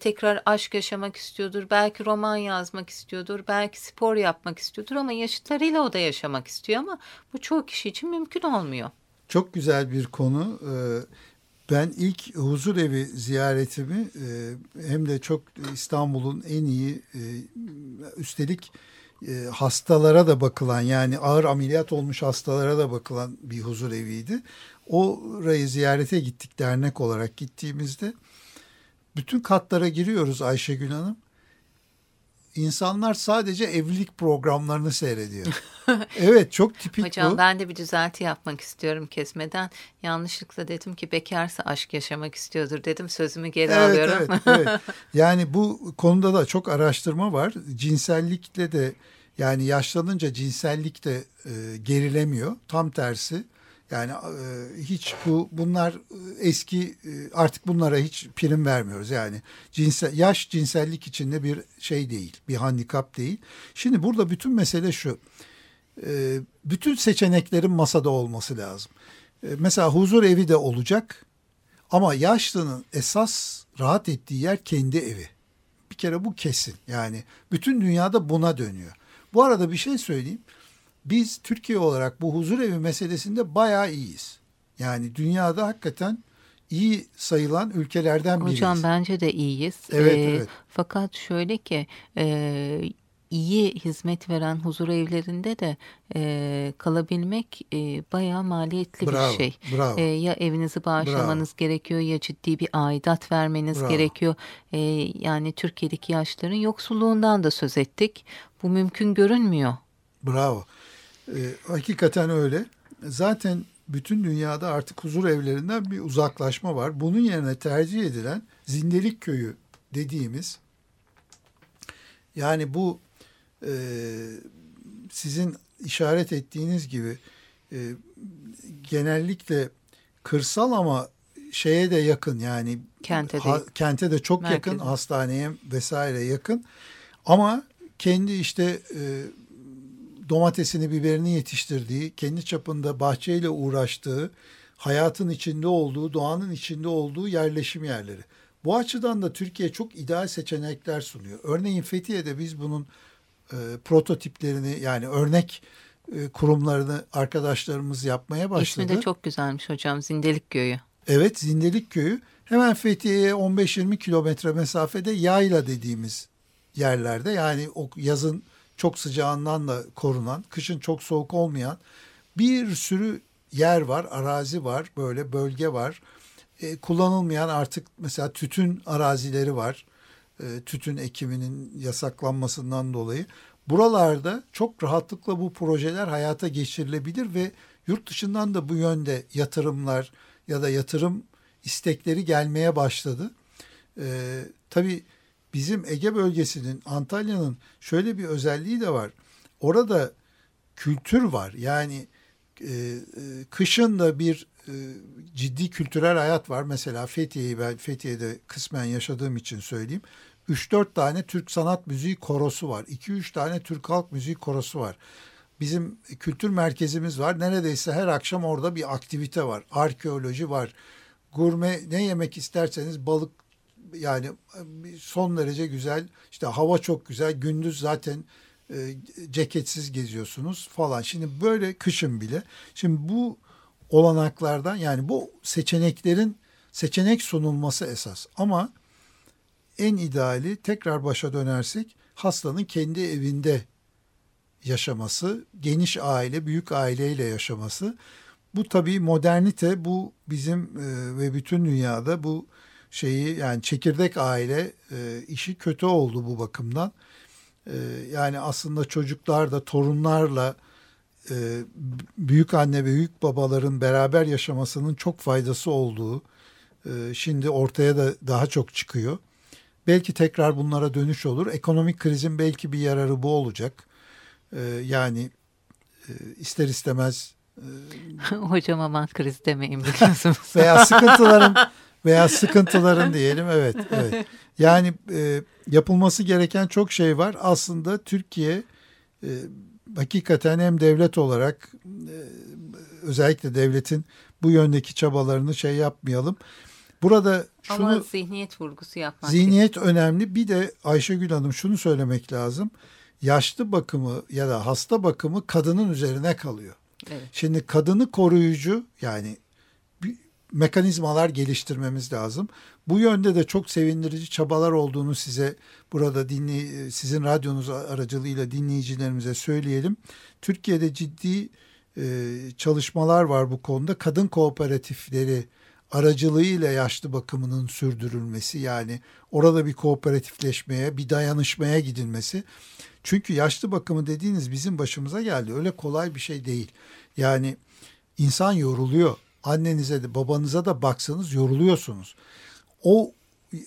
tekrar aşk yaşamak istiyordur, belki roman yazmak istiyordur, belki spor yapmak istiyordur ama yaşıtlarıyla o da yaşamak istiyor ama bu çoğu kişi için mümkün olmuyor. Çok güzel bir konu. Ben ilk huzur evi ziyaretimi e, hem de çok İstanbul'un en iyi e, üstelik e, hastalara da bakılan yani ağır ameliyat olmuş hastalara da bakılan bir huzur eviydi. Orayı ziyarete gittik dernek olarak gittiğimizde bütün katlara giriyoruz Ayşegül Hanım insanlar sadece evlilik programlarını seyrediyor. (laughs) evet çok tipik Hocam, bu. Hocam ben de bir düzelti yapmak istiyorum kesmeden. Yanlışlıkla dedim ki bekarsa aşk yaşamak istiyordur dedim. Sözümü geri evet, alıyorum. Evet, evet. (laughs) Yani bu konuda da çok araştırma var. Cinsellikle de yani yaşlanınca cinsellik de e, gerilemiyor. Tam tersi yani e, hiç bu bunlar eski e, artık bunlara hiç prim vermiyoruz. Yani cinsel yaş cinsellik içinde bir şey değil, bir handikap değil. Şimdi burada bütün mesele şu. E, bütün seçeneklerin masada olması lazım. Mesela huzur evi de olacak ama yaşlının esas rahat ettiği yer kendi evi. Bir kere bu kesin. Yani bütün dünyada buna dönüyor. Bu arada bir şey söyleyeyim biz Türkiye olarak bu huzur evi meselesinde bayağı iyiyiz. Yani dünyada hakikaten iyi sayılan ülkelerden biriyiz. Hocam bence de iyiyiz. Evet, ee, evet. Fakat şöyle ki e, iyi hizmet veren huzur evlerinde de e, kalabilmek e, bayağı maliyetli bravo, bir şey. Bravo. E, ya evinizi bağışlamanız bravo. gerekiyor ya ciddi bir aidat vermeniz bravo. gerekiyor. E, yani Türkiye'deki yaşların yoksulluğundan da söz ettik. Bu mümkün görünmüyor. Bravo. E, hakikaten öyle. Zaten bütün dünyada artık huzur evlerinden bir uzaklaşma var. Bunun yerine tercih edilen Zindelik Köyü dediğimiz yani bu e, sizin işaret ettiğiniz gibi e, genellikle kırsal ama şeye de yakın yani kente de, ha, kente de çok merkezi. yakın hastaneye vesaire yakın ama kendi işte e, domatesini, biberini yetiştirdiği, kendi çapında bahçeyle uğraştığı, hayatın içinde olduğu, doğanın içinde olduğu yerleşim yerleri. Bu açıdan da Türkiye çok ideal seçenekler sunuyor. Örneğin Fethiye'de biz bunun e, prototiplerini yani örnek e, kurumlarını arkadaşlarımız yapmaya başladı. İsmi de çok güzelmiş hocam Zindelik Köyü. Evet Zindelik Köyü. Hemen Fethiye'ye 15-20 kilometre mesafede yayla dediğimiz yerlerde yani o yazın çok sıcağından da korunan, kışın çok soğuk olmayan bir sürü yer var, arazi var, böyle bölge var. E, kullanılmayan artık mesela tütün arazileri var. E, tütün ekiminin yasaklanmasından dolayı. Buralarda çok rahatlıkla bu projeler hayata geçirilebilir ve yurt dışından da bu yönde yatırımlar ya da yatırım istekleri gelmeye başladı. E, tabii bizim Ege bölgesinin, Antalya'nın şöyle bir özelliği de var. Orada kültür var. Yani e, e, kışın da bir e, ciddi kültürel hayat var. Mesela Fethiye'yi ben Fethiye'de kısmen yaşadığım için söyleyeyim. 3-4 tane Türk sanat müziği korosu var. 2-3 tane Türk halk müziği korosu var. Bizim kültür merkezimiz var. Neredeyse her akşam orada bir aktivite var. Arkeoloji var. Gurme ne yemek isterseniz balık yani son derece güzel. İşte hava çok güzel. Gündüz zaten e, ceketsiz geziyorsunuz falan. Şimdi böyle kışın bile. Şimdi bu olanaklardan yani bu seçeneklerin seçenek sunulması esas. Ama en ideali tekrar başa dönersek hastanın kendi evinde yaşaması, geniş aile, büyük aileyle yaşaması. Bu tabii modernite, bu bizim e, ve bütün dünyada bu şeyi yani çekirdek aile e, işi kötü oldu bu bakımdan. E, yani aslında çocuklar da torunlarla e, büyük anne ve büyük babaların beraber yaşamasının çok faydası olduğu e, şimdi ortaya da daha çok çıkıyor. Belki tekrar bunlara dönüş olur. Ekonomik krizin belki bir yararı bu olacak. E, yani e, ister istemez e, (laughs) Hocam aman kriz demeyin biliyorsunuz. veya sıkıntıların (laughs) Veya sıkıntıların diyelim evet. evet. Yani e, yapılması gereken çok şey var. Aslında Türkiye e, hakikaten hem devlet olarak e, özellikle devletin bu yöndeki çabalarını şey yapmayalım. Burada şunu Ama zihniyet vurgusu yapmak zihniyet önemli. Bir de Ayşegül Hanım şunu söylemek lazım. Yaşlı bakımı ya da hasta bakımı kadının üzerine kalıyor. Evet. Şimdi kadını koruyucu yani mekanizmalar geliştirmemiz lazım. Bu yönde de çok sevindirici çabalar olduğunu size burada dinley sizin radyonuz aracılığıyla dinleyicilerimize söyleyelim. Türkiye'de ciddi e, çalışmalar var bu konuda. Kadın kooperatifleri aracılığıyla yaşlı bakımının sürdürülmesi yani orada bir kooperatifleşmeye, bir dayanışmaya gidilmesi. Çünkü yaşlı bakımı dediğiniz bizim başımıza geldi. Öyle kolay bir şey değil. Yani insan yoruluyor. Annenize de babanıza da baksanız yoruluyorsunuz. O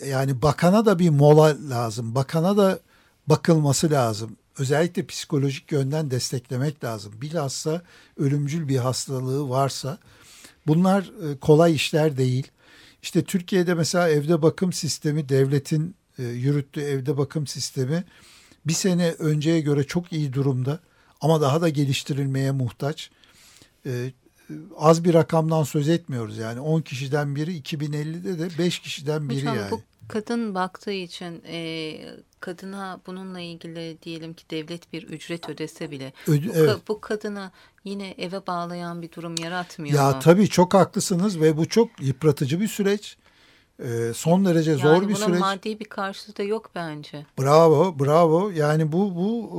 yani bakana da bir mola lazım. Bakana da bakılması lazım. Özellikle psikolojik yönden desteklemek lazım. Bilhassa ölümcül bir hastalığı varsa bunlar e, kolay işler değil. İşte Türkiye'de mesela evde bakım sistemi devletin e, yürüttüğü evde bakım sistemi bir sene önceye göre çok iyi durumda ama daha da geliştirilmeye muhtaç. Az bir rakamdan söz etmiyoruz yani 10 kişiden biri 2050'de de 5 kişiden biri Hocam, yani. bu kadın baktığı için e, kadına bununla ilgili diyelim ki devlet bir ücret ödese bile Öde- bu, evet. bu kadına yine eve bağlayan bir durum yaratmıyor Ya mu? tabii çok haklısınız ve bu çok yıpratıcı bir süreç. Ee, son derece zor yani bir bunun süreç. maddi bir karşılığı da yok bence. Bravo, bravo. Yani bu bu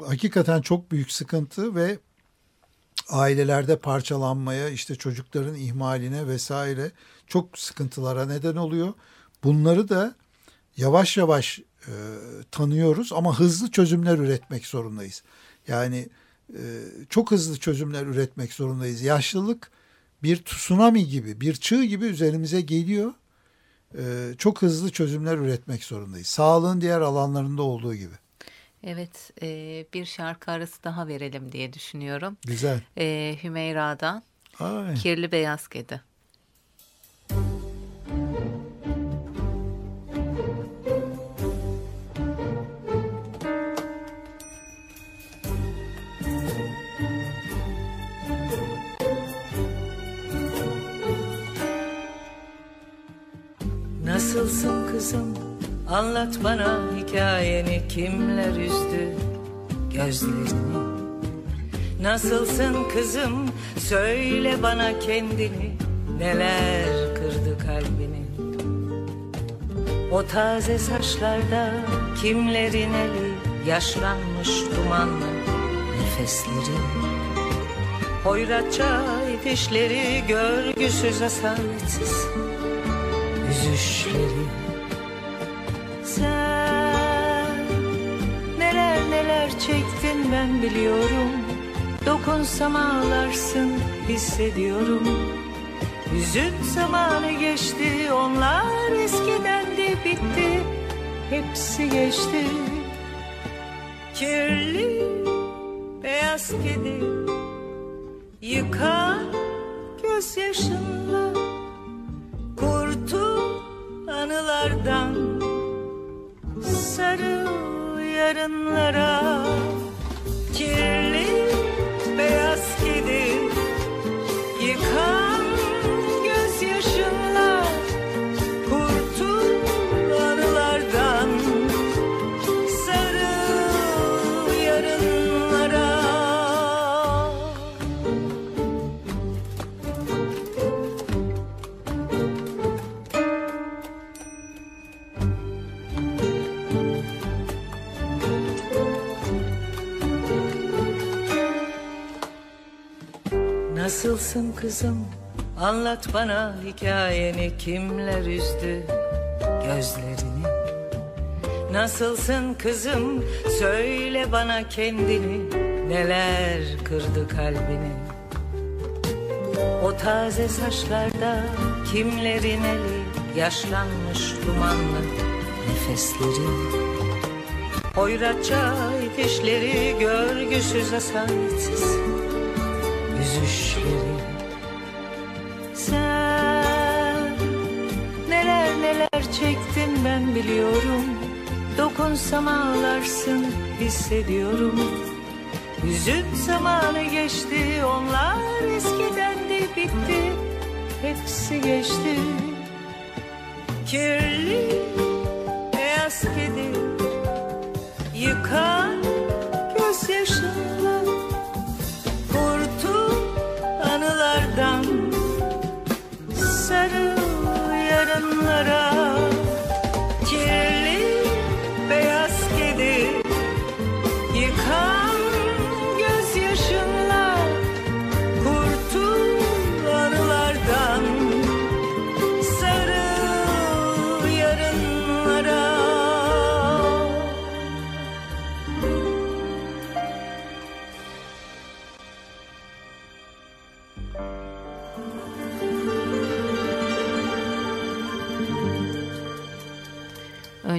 e, hakikaten çok büyük sıkıntı ve ailelerde parçalanmaya, işte çocukların ihmaline vesaire çok sıkıntılara neden oluyor. Bunları da yavaş yavaş e, tanıyoruz ama hızlı çözümler üretmek zorundayız. Yani e, çok hızlı çözümler üretmek zorundayız. Yaşlılık bir tsunami gibi, bir çığ gibi üzerimize geliyor. E, çok hızlı çözümler üretmek zorundayız. Sağlığın diğer alanlarında olduğu gibi. Evet e, bir şarkı arası daha verelim diye düşünüyorum. Güzel. E, Hümeyra'dan Ay. Kirli Beyaz Kedi. Nasılsın kızım? Anlat bana hikayeni kimler üzdü gözlerini? Nasılsın kızım? Söyle bana kendini. Neler kırdı kalbini? O taze saçlarda kimlerin eli yaşlanmış dumanlı nefesleri? Hoyratça itişleri görgüsüz asaletsiz üzüşleri çektin ben biliyorum. Dokunsam ağlarsın hissediyorum. Hüzün zamanı geçti onlar eskiden de bitti. Hepsi geçti. Kirli beyaz kedi Yıkar gözyaşınla Kurtul anılardan Sarıl yarınlara Nasılsın kızım? Anlat bana hikayeni kimler üzdü gözlerini Nasılsın kızım? Söyle bana kendini neler kırdı kalbini O taze saçlarda kimlerin eli yaşlanmış dumanlı nefesleri Hoyratça itişleri görgüsüz asaletsiz yüzüşleri. Sen biliyorum. Dokunsam ağlarsın hissediyorum. Hüzün zamanı geçti onlar eskiden de bitti. Hepsi geçti. Kirli beyaz kedi Yıkan gözyaşınla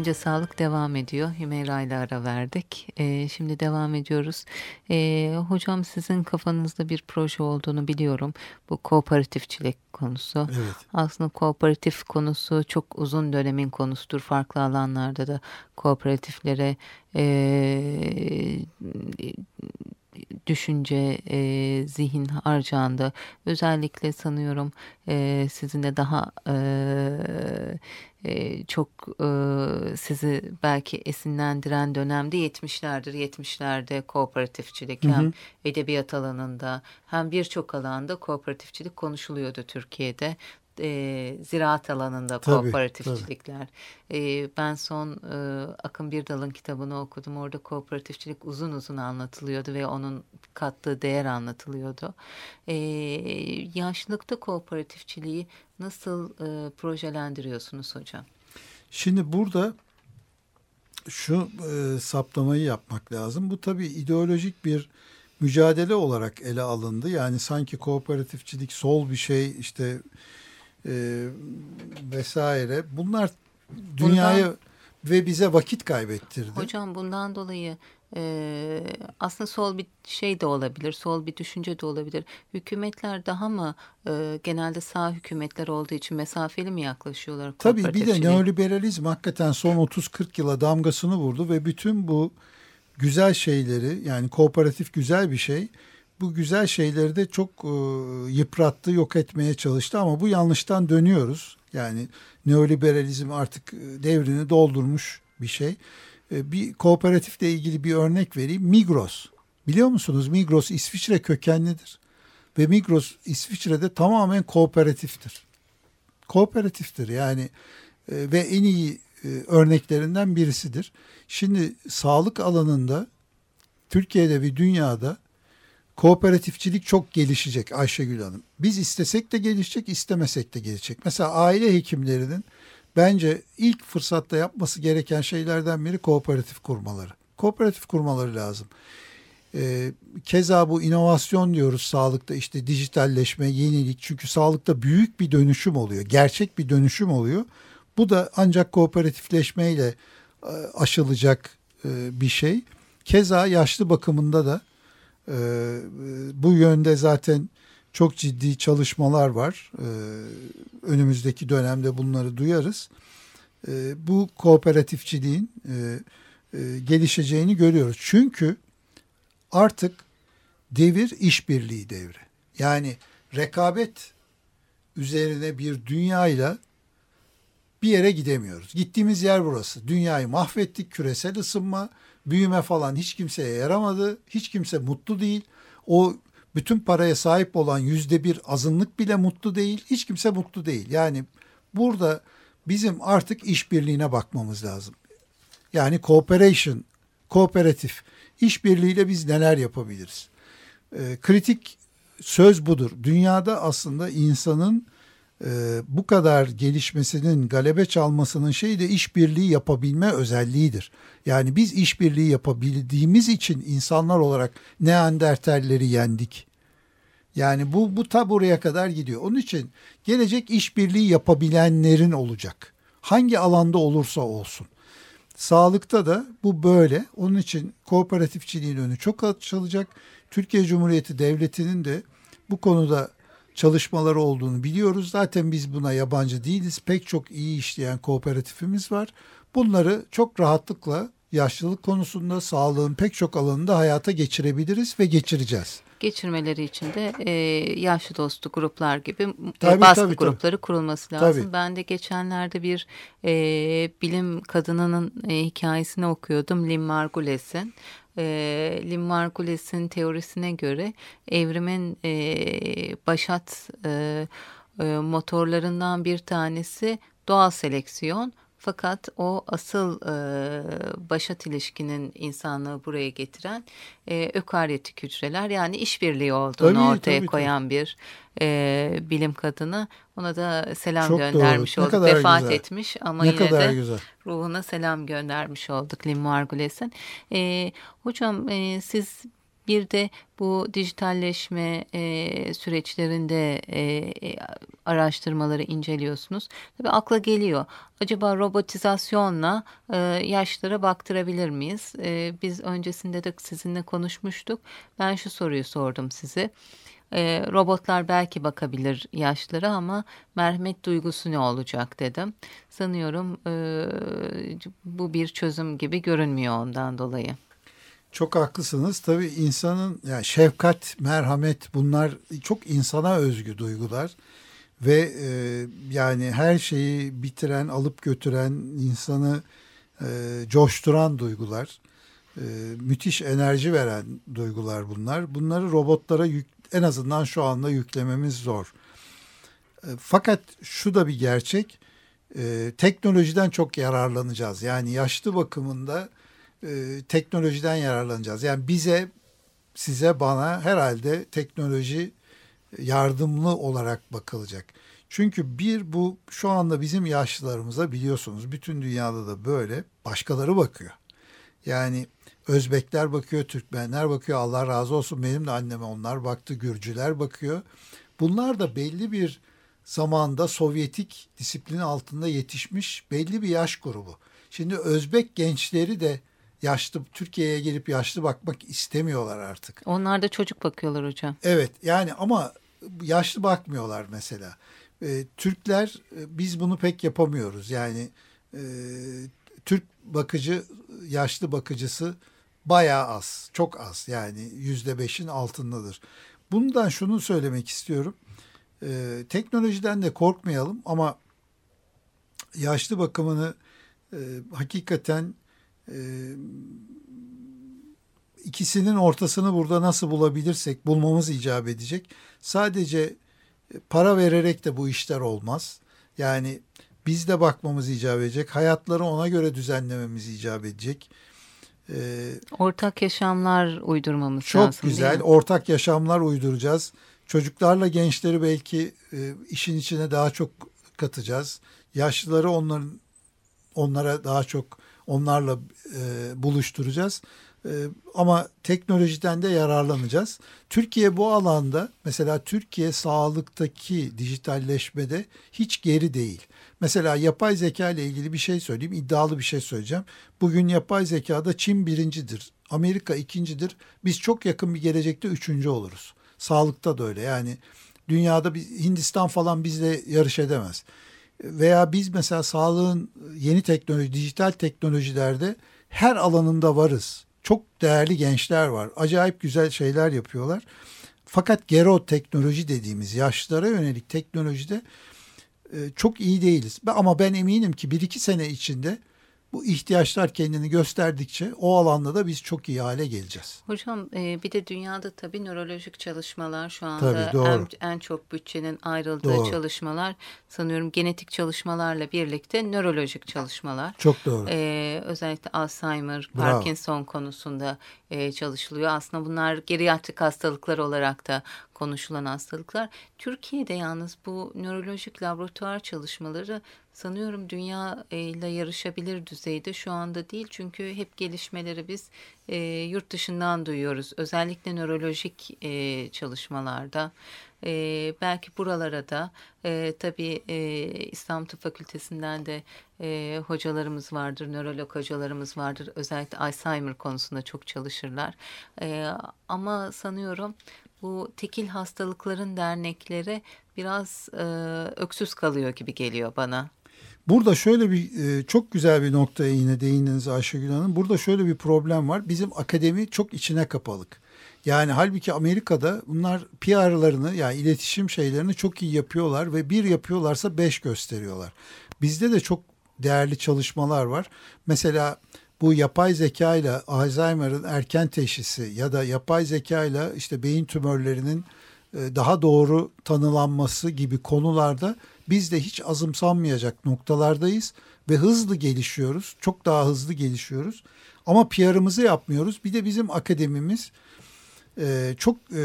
Önce sağlık devam ediyor. Hümeyra ile ara verdik. Ee, şimdi devam ediyoruz. Ee, hocam sizin kafanızda bir proje olduğunu biliyorum. Bu kooperatifçilik konusu. Evet. Aslında kooperatif konusu çok uzun dönemin konusudur. Farklı alanlarda da kooperatiflere eee düşünce, e, zihin harcandı. Özellikle sanıyorum e, sizin de daha e, e, çok e, sizi belki esinlendiren dönemde 70'lerdir. 70'lerde kooperatifçilik hem edebiyat alanında hem birçok alanda kooperatifçilik konuşuluyordu Türkiye'de. E, ziraat alanında Tabii, kooperatifçilikler. E, ben son e, Akın Birdal'ın kitabını okudum. Orada kooperatifçilik uzun uzun anlatılıyordu ve onun kattığı değer anlatılıyordu. E, yaşlılıkta kooperatifçiliği nasıl e, projelendiriyorsunuz hocam? Şimdi burada şu e, saptamayı yapmak lazım. Bu tabii ideolojik bir mücadele olarak ele alındı. Yani sanki kooperatifçilik sol bir şey işte e, vesaire. Bunlar dünyaya ve bize vakit kaybettirdi. Hocam bundan dolayı e, aslında sol bir şey de olabilir, sol bir düşünce de olabilir. Hükümetler daha mı e, genelde sağ hükümetler olduğu için mesafeli mi yaklaşıyorlar? Tabii bir de neoliberalizm hakikaten son 30-40 yıla damgasını vurdu ve bütün bu güzel şeyleri yani kooperatif güzel bir şey. Bu güzel şeyleri de çok e, yıprattı, yok etmeye çalıştı ama bu yanlıştan dönüyoruz. Yani neoliberalizm artık e, devrini doldurmuş bir şey. E, bir kooperatifle ilgili bir örnek vereyim. Migros. Biliyor musunuz Migros İsviçre kökenlidir. Ve Migros İsviçre'de tamamen kooperatiftir. Kooperatiftir yani e, ve en iyi e, örneklerinden birisidir. Şimdi sağlık alanında Türkiye'de ve dünyada kooperatifçilik çok gelişecek Ayşegül Hanım. Biz istesek de gelişecek, istemesek de gelişecek. Mesela aile hekimlerinin bence ilk fırsatta yapması gereken şeylerden biri kooperatif kurmaları. Kooperatif kurmaları lazım. Ee, keza bu inovasyon diyoruz sağlıkta işte dijitalleşme, yenilik. Çünkü sağlıkta büyük bir dönüşüm oluyor. Gerçek bir dönüşüm oluyor. Bu da ancak kooperatifleşmeyle e, aşılacak e, bir şey. Keza yaşlı bakımında da e, bu yönde zaten çok ciddi çalışmalar var. E, önümüzdeki dönemde bunları duyarız. E, bu kooperatifçiliğin e, e, gelişeceğini görüyoruz. Çünkü artık devir işbirliği devri. Yani rekabet üzerine bir dünyayla bir yere gidemiyoruz. Gittiğimiz yer burası. Dünyayı mahvettik, küresel ısınma, büyüme falan hiç kimseye yaramadı. Hiç kimse mutlu değil. O bütün paraya sahip olan yüzde bir azınlık bile mutlu değil. Hiç kimse mutlu değil. Yani burada bizim artık işbirliğine bakmamız lazım. Yani cooperation, kooperatif, işbirliğiyle biz neler yapabiliriz? Ee, kritik söz budur. Dünyada aslında insanın e, bu kadar gelişmesinin, galebe çalmasının şeyi de işbirliği yapabilme özelliğidir. Yani biz işbirliği yapabildiğimiz için insanlar olarak Neandertalleri yendik. Yani bu bu ta buraya kadar gidiyor. Onun için gelecek işbirliği yapabilenlerin olacak. Hangi alanda olursa olsun. Sağlıkta da bu böyle. Onun için kooperatifçiliğin önü çok açılacak. Türkiye Cumhuriyeti Devleti'nin de bu konuda çalışmaları olduğunu biliyoruz. Zaten biz buna yabancı değiliz. Pek çok iyi işleyen kooperatifimiz var. Bunları çok rahatlıkla yaşlılık konusunda sağlığın pek çok alanında hayata geçirebiliriz ve geçireceğiz. geçirmeleri için de e, yaşlı dostu gruplar gibi e, Tabii, baskı tabii, tabii. grupları kurulması lazım. Tabii. Ben de geçenlerde bir e, bilim kadınının e, hikayesini okuyordum. Lynn Margulis'in. E, Lynn Margulis'in teorisine göre evrimin e, başat e, e, motorlarından bir tanesi doğal seleksiyon. Fakat o asıl e, başat ilişkinin insanlığı buraya getiren e, ökaryotik hücreler yani işbirliği olduğunu Tabii, ortaya tabii, koyan bir e, bilim kadını. Ona da selam Çok göndermiş doğru. Ne olduk. Vefat güzel. etmiş ama ne yine de güzel. ruhuna selam göndermiş olduk Lynn Margulis'in. E, hocam e, siz bir de bu dijitalleşme e, süreçlerinde e, e, araştırmaları inceliyorsunuz. Tabii akla geliyor. Acaba robotizasyonla e, yaşlara baktırabilir miyiz? E, biz öncesinde de sizinle konuşmuştuk. Ben şu soruyu sordum size. E, robotlar belki bakabilir yaşlara ama merhamet duygusu ne olacak dedim. Sanıyorum e, bu bir çözüm gibi görünmüyor ondan dolayı. Çok haklısınız. Tabii insanın yani şefkat, merhamet bunlar çok insana özgü duygular ve e, yani her şeyi bitiren, alıp götüren, insanı e, coşturan duygular. E, müthiş enerji veren duygular bunlar. Bunları robotlara yük, en azından şu anda yüklememiz zor. E, fakat şu da bir gerçek. E, teknolojiden çok yararlanacağız. Yani yaşlı bakımında e, teknolojiden yararlanacağız. Yani bize, size, bana herhalde teknoloji yardımlı olarak bakılacak. Çünkü bir bu şu anda bizim yaşlılarımıza biliyorsunuz bütün dünyada da böyle başkaları bakıyor. Yani Özbekler bakıyor, Türkmenler bakıyor. Allah razı olsun benim de anneme onlar baktı, Gürcüler bakıyor. Bunlar da belli bir zamanda Sovyetik disiplin altında yetişmiş belli bir yaş grubu. Şimdi Özbek gençleri de yaşlı Türkiye'ye gelip yaşlı bakmak istemiyorlar artık. Onlar da çocuk bakıyorlar hocam. Evet yani ama yaşlı bakmıyorlar mesela. Ee, Türkler e, biz bunu pek yapamıyoruz. Yani e, Türk bakıcı yaşlı bakıcısı bayağı az. Çok az yani yüzde beşin altındadır. Bundan şunu söylemek istiyorum. Ee, teknolojiden de korkmayalım ama yaşlı bakımını e, hakikaten e, ikisinin ortasını burada nasıl bulabilirsek bulmamız icap edecek. Sadece para vererek de bu işler olmaz. Yani biz de bakmamız icap edecek. Hayatları ona göre düzenlememiz icap edecek. Ee, Ortak yaşamlar uydurmamız çok lazım. değil güzel ortak yaşamlar uyduracağız. Çocuklarla gençleri belki e, işin içine daha çok katacağız. Yaşlıları onların onlara daha çok onlarla e, buluşturacağız. E, ama teknolojiden de yararlanacağız. Türkiye bu alanda mesela Türkiye sağlıktaki dijitalleşmede hiç geri değil. Mesela yapay zeka ile ilgili bir şey söyleyeyim, iddialı bir şey söyleyeceğim. Bugün yapay zekada Çin birincidir, Amerika ikincidir. Biz çok yakın bir gelecekte üçüncü oluruz. Sağlıkta da öyle. Yani dünyada bir Hindistan falan bizle yarış edemez. Veya biz mesela sağlığın yeni teknoloji, dijital teknolojilerde her alanında varız. Çok değerli gençler var. Acayip güzel şeyler yapıyorlar. Fakat gero teknoloji dediğimiz yaşlılara yönelik teknolojide e, çok iyi değiliz. Ama ben eminim ki bir iki sene içinde bu ihtiyaçlar kendini gösterdikçe o alanda da biz çok iyi hale geleceğiz. Hocam e, bir de dünyada tabii nörolojik çalışmalar şu anda Tabii, en, en çok bütçenin ayrıldığı Doğru. çalışmalar sanıyorum genetik çalışmalarla birlikte nörolojik çalışmalar. Çok doğru. Ee, özellikle Alzheimer, Bravo. Parkinson konusunda e, çalışılıyor. Aslında bunlar geriatrik hastalıklar olarak da konuşulan hastalıklar. Türkiye'de yalnız bu nörolojik laboratuvar çalışmaları sanıyorum dünya e, ile yarışabilir düzeyde şu anda değil. Çünkü hep gelişmeleri biz e, yurt dışından duyuyoruz. Özellikle nörolojik e, çalışmalarda. E, belki buralara da e, tabii e, İslam Tıp Fakültesinden de e, hocalarımız vardır, nörolog hocalarımız vardır. Özellikle Alzheimer konusunda çok çalışırlar. E, ama sanıyorum bu tekil hastalıkların dernekleri biraz e, öksüz kalıyor gibi geliyor bana. Burada şöyle bir e, çok güzel bir noktaya yine değindiniz Ayşegül Hanım. Burada şöyle bir problem var. Bizim akademi çok içine kapalık. Yani halbuki Amerika'da bunlar PR'larını yani iletişim şeylerini çok iyi yapıyorlar ve bir yapıyorlarsa beş gösteriyorlar. Bizde de çok değerli çalışmalar var. Mesela bu yapay zeka ile Alzheimer'ın erken teşhisi ya da yapay zeka ile işte beyin tümörlerinin daha doğru tanılanması gibi konularda biz de hiç azımsanmayacak noktalardayız ve hızlı gelişiyoruz. Çok daha hızlı gelişiyoruz. Ama PR'ımızı yapmıyoruz. Bir de bizim akademimiz e, çok e,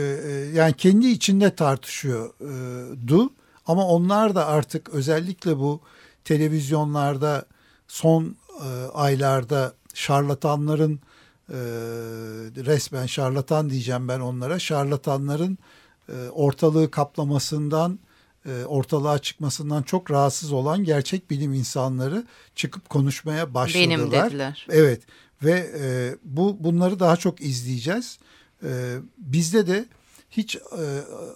yani kendi içinde tartışıyordu. Ama onlar da artık özellikle bu televizyonlarda son aylarda şarlatanların resmen şarlatan diyeceğim ben onlara. Şarlatanların ortalığı kaplamasından e, ortalığa çıkmasından çok rahatsız olan gerçek bilim insanları çıkıp konuşmaya başladılar. Benim dediler. Evet ve e, bu bunları daha çok izleyeceğiz. E, bizde de hiç e,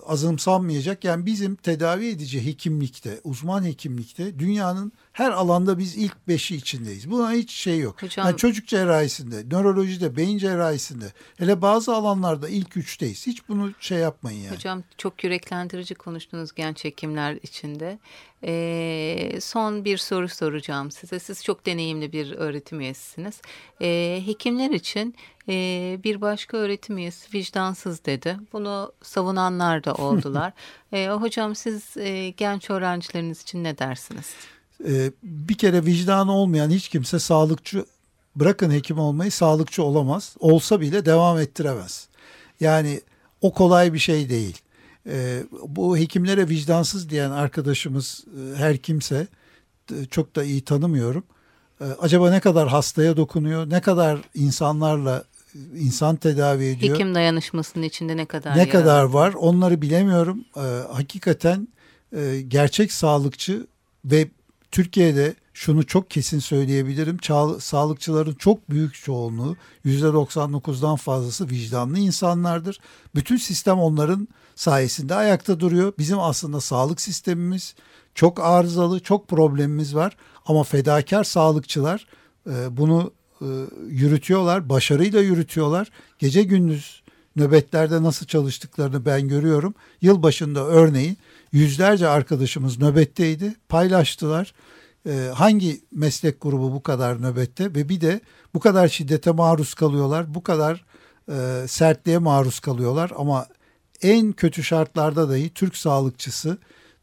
azımsanmayacak. Yani bizim tedavi edici hekimlikte, uzman hekimlikte dünyanın her alanda biz ilk beşi içindeyiz. Buna hiç şey yok. Hocam, yani çocuk cerrahisinde, nörolojide, beyin cerrahisinde, hele bazı alanlarda ilk üçteyiz. Hiç bunu şey yapmayın yani. Hocam çok yüreklendirici konuştunuz genç hekimler içinde. E, son bir soru soracağım size. Siz çok deneyimli bir öğretim üyesisiniz. E, hekimler için e, bir başka öğretim üyesi vicdansız dedi. Bunu savunanlar da oldular. (laughs) e, hocam siz e, genç öğrencileriniz için ne dersiniz? E, bir kere vicdanı olmayan hiç kimse sağlıkçı bırakın hekim olmayı sağlıkçı olamaz. Olsa bile devam ettiremez. Yani o kolay bir şey değil. E, bu hekimlere vicdansız diyen arkadaşımız e, her kimse e, çok da iyi tanımıyorum. E, acaba ne kadar hastaya dokunuyor, ne kadar insanlarla insan tedavi ediyor. Hekim dayanışmasının içinde ne kadar ne kadar var onları bilemiyorum. E, hakikaten e, gerçek sağlıkçı ve Türkiye'de şunu çok kesin söyleyebilirim. Çağ, sağlıkçıların çok büyük çoğunluğu %99'dan fazlası vicdanlı insanlardır. Bütün sistem onların sayesinde ayakta duruyor. Bizim aslında sağlık sistemimiz çok arızalı, çok problemimiz var. Ama fedakar sağlıkçılar e, bunu e, yürütüyorlar, başarıyla yürütüyorlar. Gece gündüz nöbetlerde nasıl çalıştıklarını ben görüyorum. Yılbaşında örneğin yüzlerce arkadaşımız nöbetteydi, paylaştılar. Ee, hangi meslek grubu bu kadar nöbette ve bir de bu kadar şiddete maruz kalıyorlar, bu kadar e, sertliğe maruz kalıyorlar ama en kötü şartlarda dahi Türk sağlıkçısı,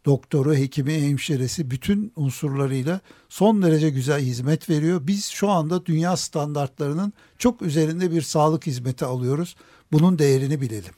doktoru, hekimi, hemşiresi bütün unsurlarıyla son derece güzel hizmet veriyor. Biz şu anda dünya standartlarının çok üzerinde bir sağlık hizmeti alıyoruz. Bunun değerini bilelim.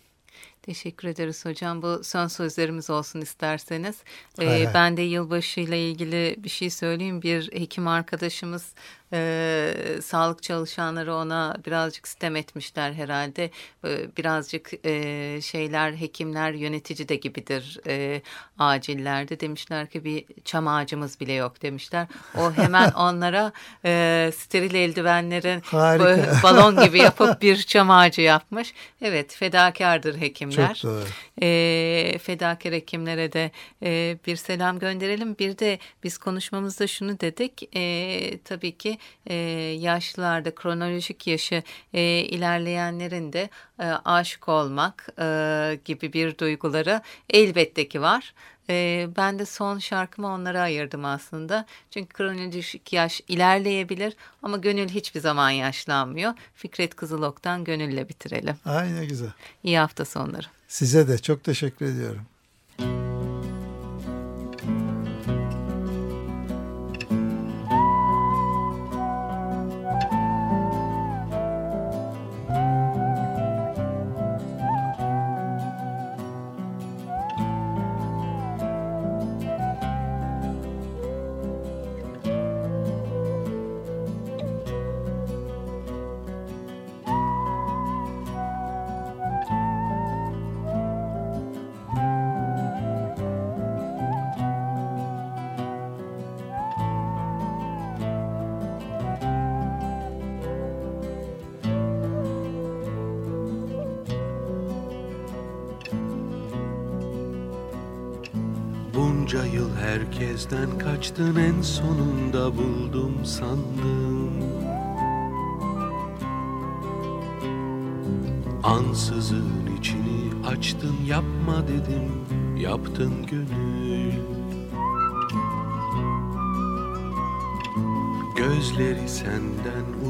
Teşekkür ederiz hocam. Bu son sözlerimiz olsun isterseniz. Ee, ben de yılbaşı ile ilgili bir şey söyleyeyim. Bir hekim arkadaşımız e, sağlık çalışanları ona birazcık sitem etmişler herhalde. E, birazcık e, şeyler hekimler yönetici de gibidir e, acillerde. Demişler ki bir çam ağacımız bile yok demişler. O hemen (laughs) onlara e, steril eldivenlerin (laughs) balon gibi yapıp bir çam ağacı yapmış. Evet fedakardır hekimler. Çok doğru. E, fedakar hekimlere de e, bir selam gönderelim. Bir de biz konuşmamızda şunu dedik. E, tabii ki e, yaşlılarda kronolojik yaşı e, ilerleyenlerin de e, aşık olmak e, gibi bir duyguları elbette ki var. E, ben de son şarkımı onlara ayırdım aslında. Çünkü kronolojik yaş ilerleyebilir ama gönül hiçbir zaman yaşlanmıyor. Fikret Kızılok'tan gönülle bitirelim. Aynen güzel. İyi hafta sonları. Size de çok teşekkür ediyorum.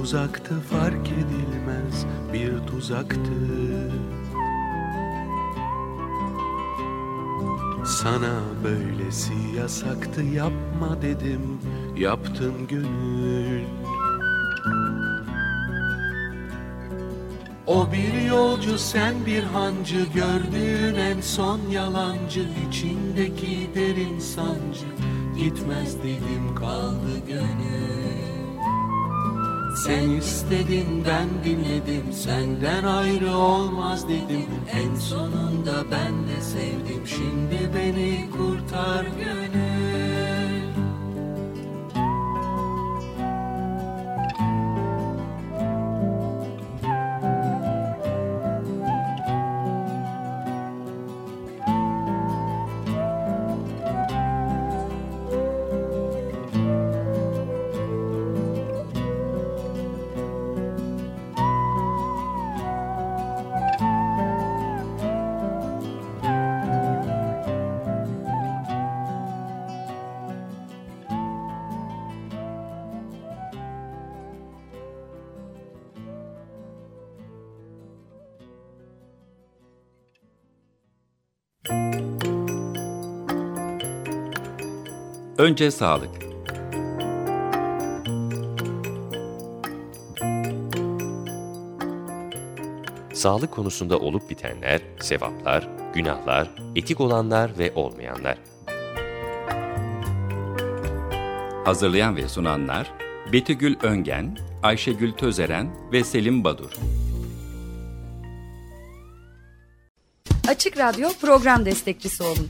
Uzaktı fark edilmez bir tuzaktı. Sana böylesi yasaktı yapma dedim yaptın gönül. O bir yolcu sen bir hancı gördüğün en son yalancı içindeki derin sancı. Gitmez dedim kaldı gönül Sen istedin ben dinledim. Senden ayrı olmaz dedim. En sonunda ben de sevdim. Şimdi beni kurtar gönül Önce sağlık. Sağlık konusunda olup bitenler, sevaplar, günahlar, etik olanlar ve olmayanlar. Hazırlayan ve sunanlar Betügül Öngen, Ayşegül Tözeren ve Selim Badur. Açık Radyo program destekçisi olun.